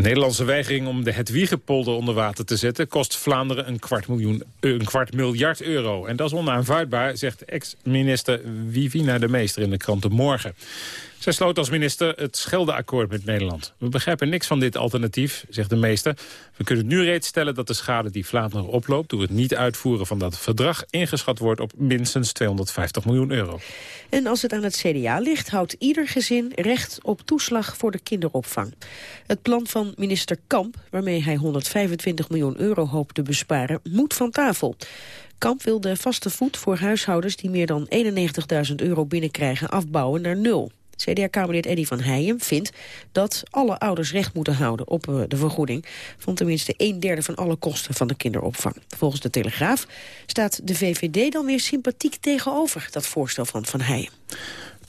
Nederlandse weigering om de Hedwiegepolder onder water te zetten... kost Vlaanderen een kwart, miljoen, een kwart miljard euro. En dat is onaanvaardbaar, zegt ex-minister Vivina de Meester in de krant De Morgen. Zij sloot als minister het Scheldeakkoord met Nederland. We begrijpen niks van dit alternatief, zegt de meester. We kunnen nu reeds stellen dat de schade die Vlaanderen oploopt... door het niet uitvoeren van dat verdrag ingeschat wordt op minstens 250 miljoen euro. En als het aan het CDA ligt, houdt ieder gezin recht op toeslag voor de kinderopvang. Het plan van minister Kamp, waarmee hij 125 miljoen euro hoopt te besparen, moet van tafel. Kamp wil de vaste voet voor huishoudens die meer dan 91.000 euro binnenkrijgen afbouwen naar nul. CDA-kamerlid Eddy van Heijem vindt dat alle ouders recht moeten houden op eh, de vergoeding van tenminste een derde van alle kosten van de kinderopvang. Volgens de Telegraaf staat de VVD dan weer sympathiek tegenover dat voorstel van Van Heijem.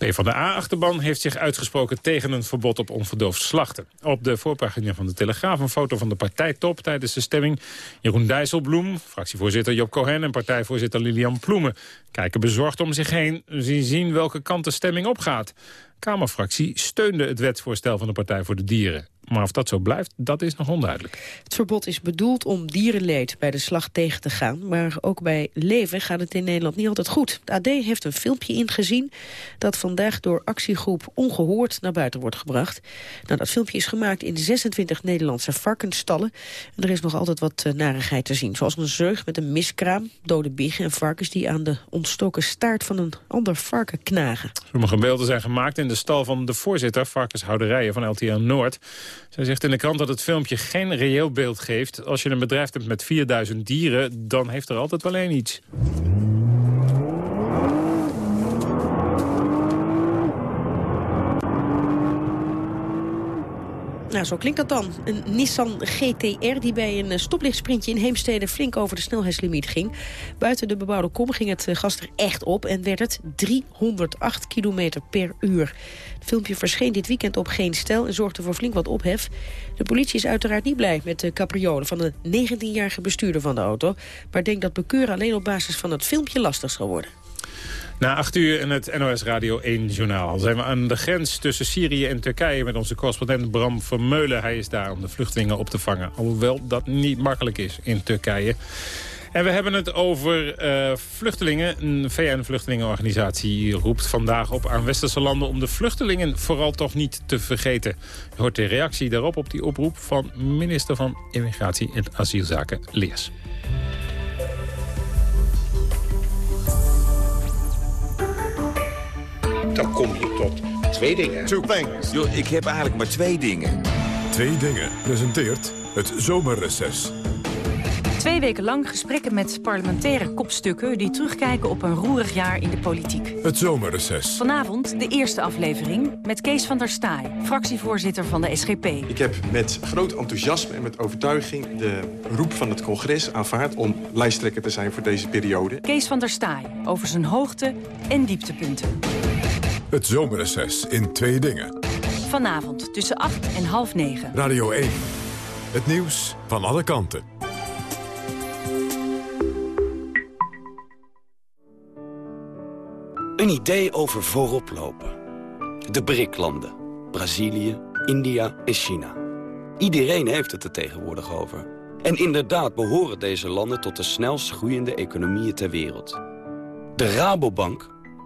De A-achterban heeft zich uitgesproken tegen een verbod op onverdoofd slachten. Op de voorpagina van de Telegraaf een foto van de partijtop tijdens de stemming. Jeroen Dijsselbloem, fractievoorzitter Job Cohen en partijvoorzitter Lilian Ploemen... kijken bezorgd om zich heen, zien zien welke kant de stemming opgaat. Kamerfractie steunde het wetsvoorstel van de Partij voor de Dieren. Maar of dat zo blijft, dat is nog onduidelijk. Het verbod is bedoeld om dierenleed bij de slag tegen te gaan. Maar ook bij leven gaat het in Nederland niet altijd goed. De AD heeft een filmpje ingezien dat vandaag door actiegroep Ongehoord naar buiten wordt gebracht. Nou, dat filmpje is gemaakt in 26 Nederlandse varkensstallen. En er is nog altijd wat uh, narigheid te zien. Zoals een zeug met een miskraam, dode biggen en varkens die aan de ontstoken staart van een ander varken knagen. Sommige beelden zijn gemaakt in de stal van de voorzitter varkenshouderijen van LTL Noord. Zij zegt in de krant dat het filmpje geen reëel beeld geeft. Als je een bedrijf hebt met 4000 dieren, dan heeft er altijd wel één iets. Nou, zo klinkt dat dan. Een Nissan GTR die bij een eh, stoplichtssprintje in Heemstede flink over de snelheidslimiet ging. Buiten de bebouwde kom ging het eh, gas er echt op en werd het 308 km per uur. Het filmpje verscheen dit weekend op Geen Stel en zorgde voor flink wat ophef. De politie is uiteraard niet blij met de capriolen van de 19-jarige bestuurder van de auto... maar denkt dat bekeuren alleen op basis van het filmpje lastig zal worden. Na acht uur in het NOS Radio 1 journaal zijn we aan de grens tussen Syrië en Turkije... met onze correspondent Bram Vermeulen. Hij is daar om de vluchtelingen op te vangen. Alhoewel dat niet makkelijk is in Turkije. En we hebben het over uh, vluchtelingen. Een VN-vluchtelingenorganisatie roept vandaag op aan westerse landen... om de vluchtelingen vooral toch niet te vergeten. Je hoort de reactie daarop op die oproep van minister van Immigratie en Asielzaken Leers. Dan kom je tot twee dingen. Two things. Yo, ik heb eigenlijk maar twee dingen. Twee dingen presenteert het zomerreces. Twee weken lang gesprekken met parlementaire kopstukken... die terugkijken op een roerig jaar in de politiek. Het zomerreces. Vanavond de eerste aflevering met Kees van der Staaij... fractievoorzitter van de SGP. Ik heb met groot enthousiasme en met overtuiging... de roep van het congres aanvaard om lijsttrekker te zijn voor deze periode. Kees van der Staaij over zijn hoogte- en dieptepunten. Het zomerreces in twee dingen. Vanavond tussen 8 en half 9. Radio 1. Het nieuws van alle kanten. Een idee over voorop lopen. De BRIC-landen. Brazilië, India en China. Iedereen heeft het er tegenwoordig over. En inderdaad behoren deze landen tot de snelst groeiende economieën ter wereld. De Rabobank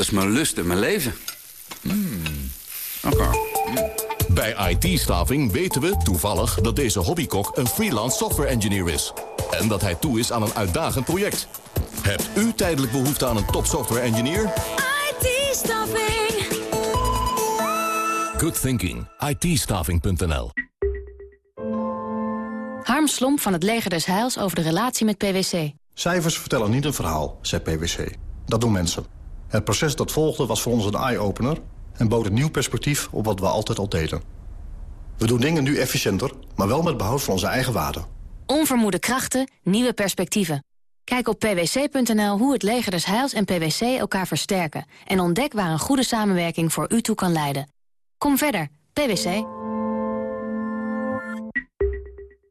dat is mijn lust en mijn leven. Mm. Bij IT-staving weten we toevallig dat deze hobbykok een freelance software engineer is. En dat hij toe is aan een uitdagend project. Hebt u tijdelijk behoefte aan een top software engineer? IT-staving. Good thinking. it Harm Slomp van het Leger des Heils over de relatie met PwC. Cijfers vertellen niet een verhaal, zei PwC. Dat doen mensen. Het proces dat volgde was voor ons een eye-opener... en bood een nieuw perspectief op wat we altijd al deden. We doen dingen nu efficiënter, maar wel met behoud van onze eigen waarden. Onvermoede krachten, nieuwe perspectieven. Kijk op pwc.nl hoe het leger des Heils en PwC elkaar versterken... en ontdek waar een goede samenwerking voor u toe kan leiden. Kom verder, PwC.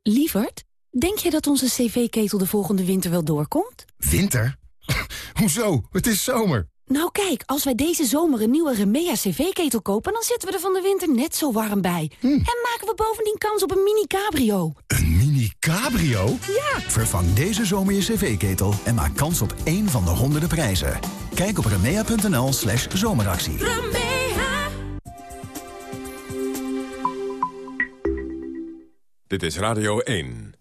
Lievert, denk je dat onze cv-ketel de volgende winter wel doorkomt? Winter? (laughs) Hoezo? Het is zomer. Nou kijk, als wij deze zomer een nieuwe Remea cv-ketel kopen... dan zitten we er van de winter net zo warm bij. En maken we bovendien kans op een mini-cabrio. Een mini-cabrio? Ja! Vervang deze zomer je cv-ketel en maak kans op één van de honderden prijzen. Kijk op remea.nl slash zomeractie. Dit is Radio 1.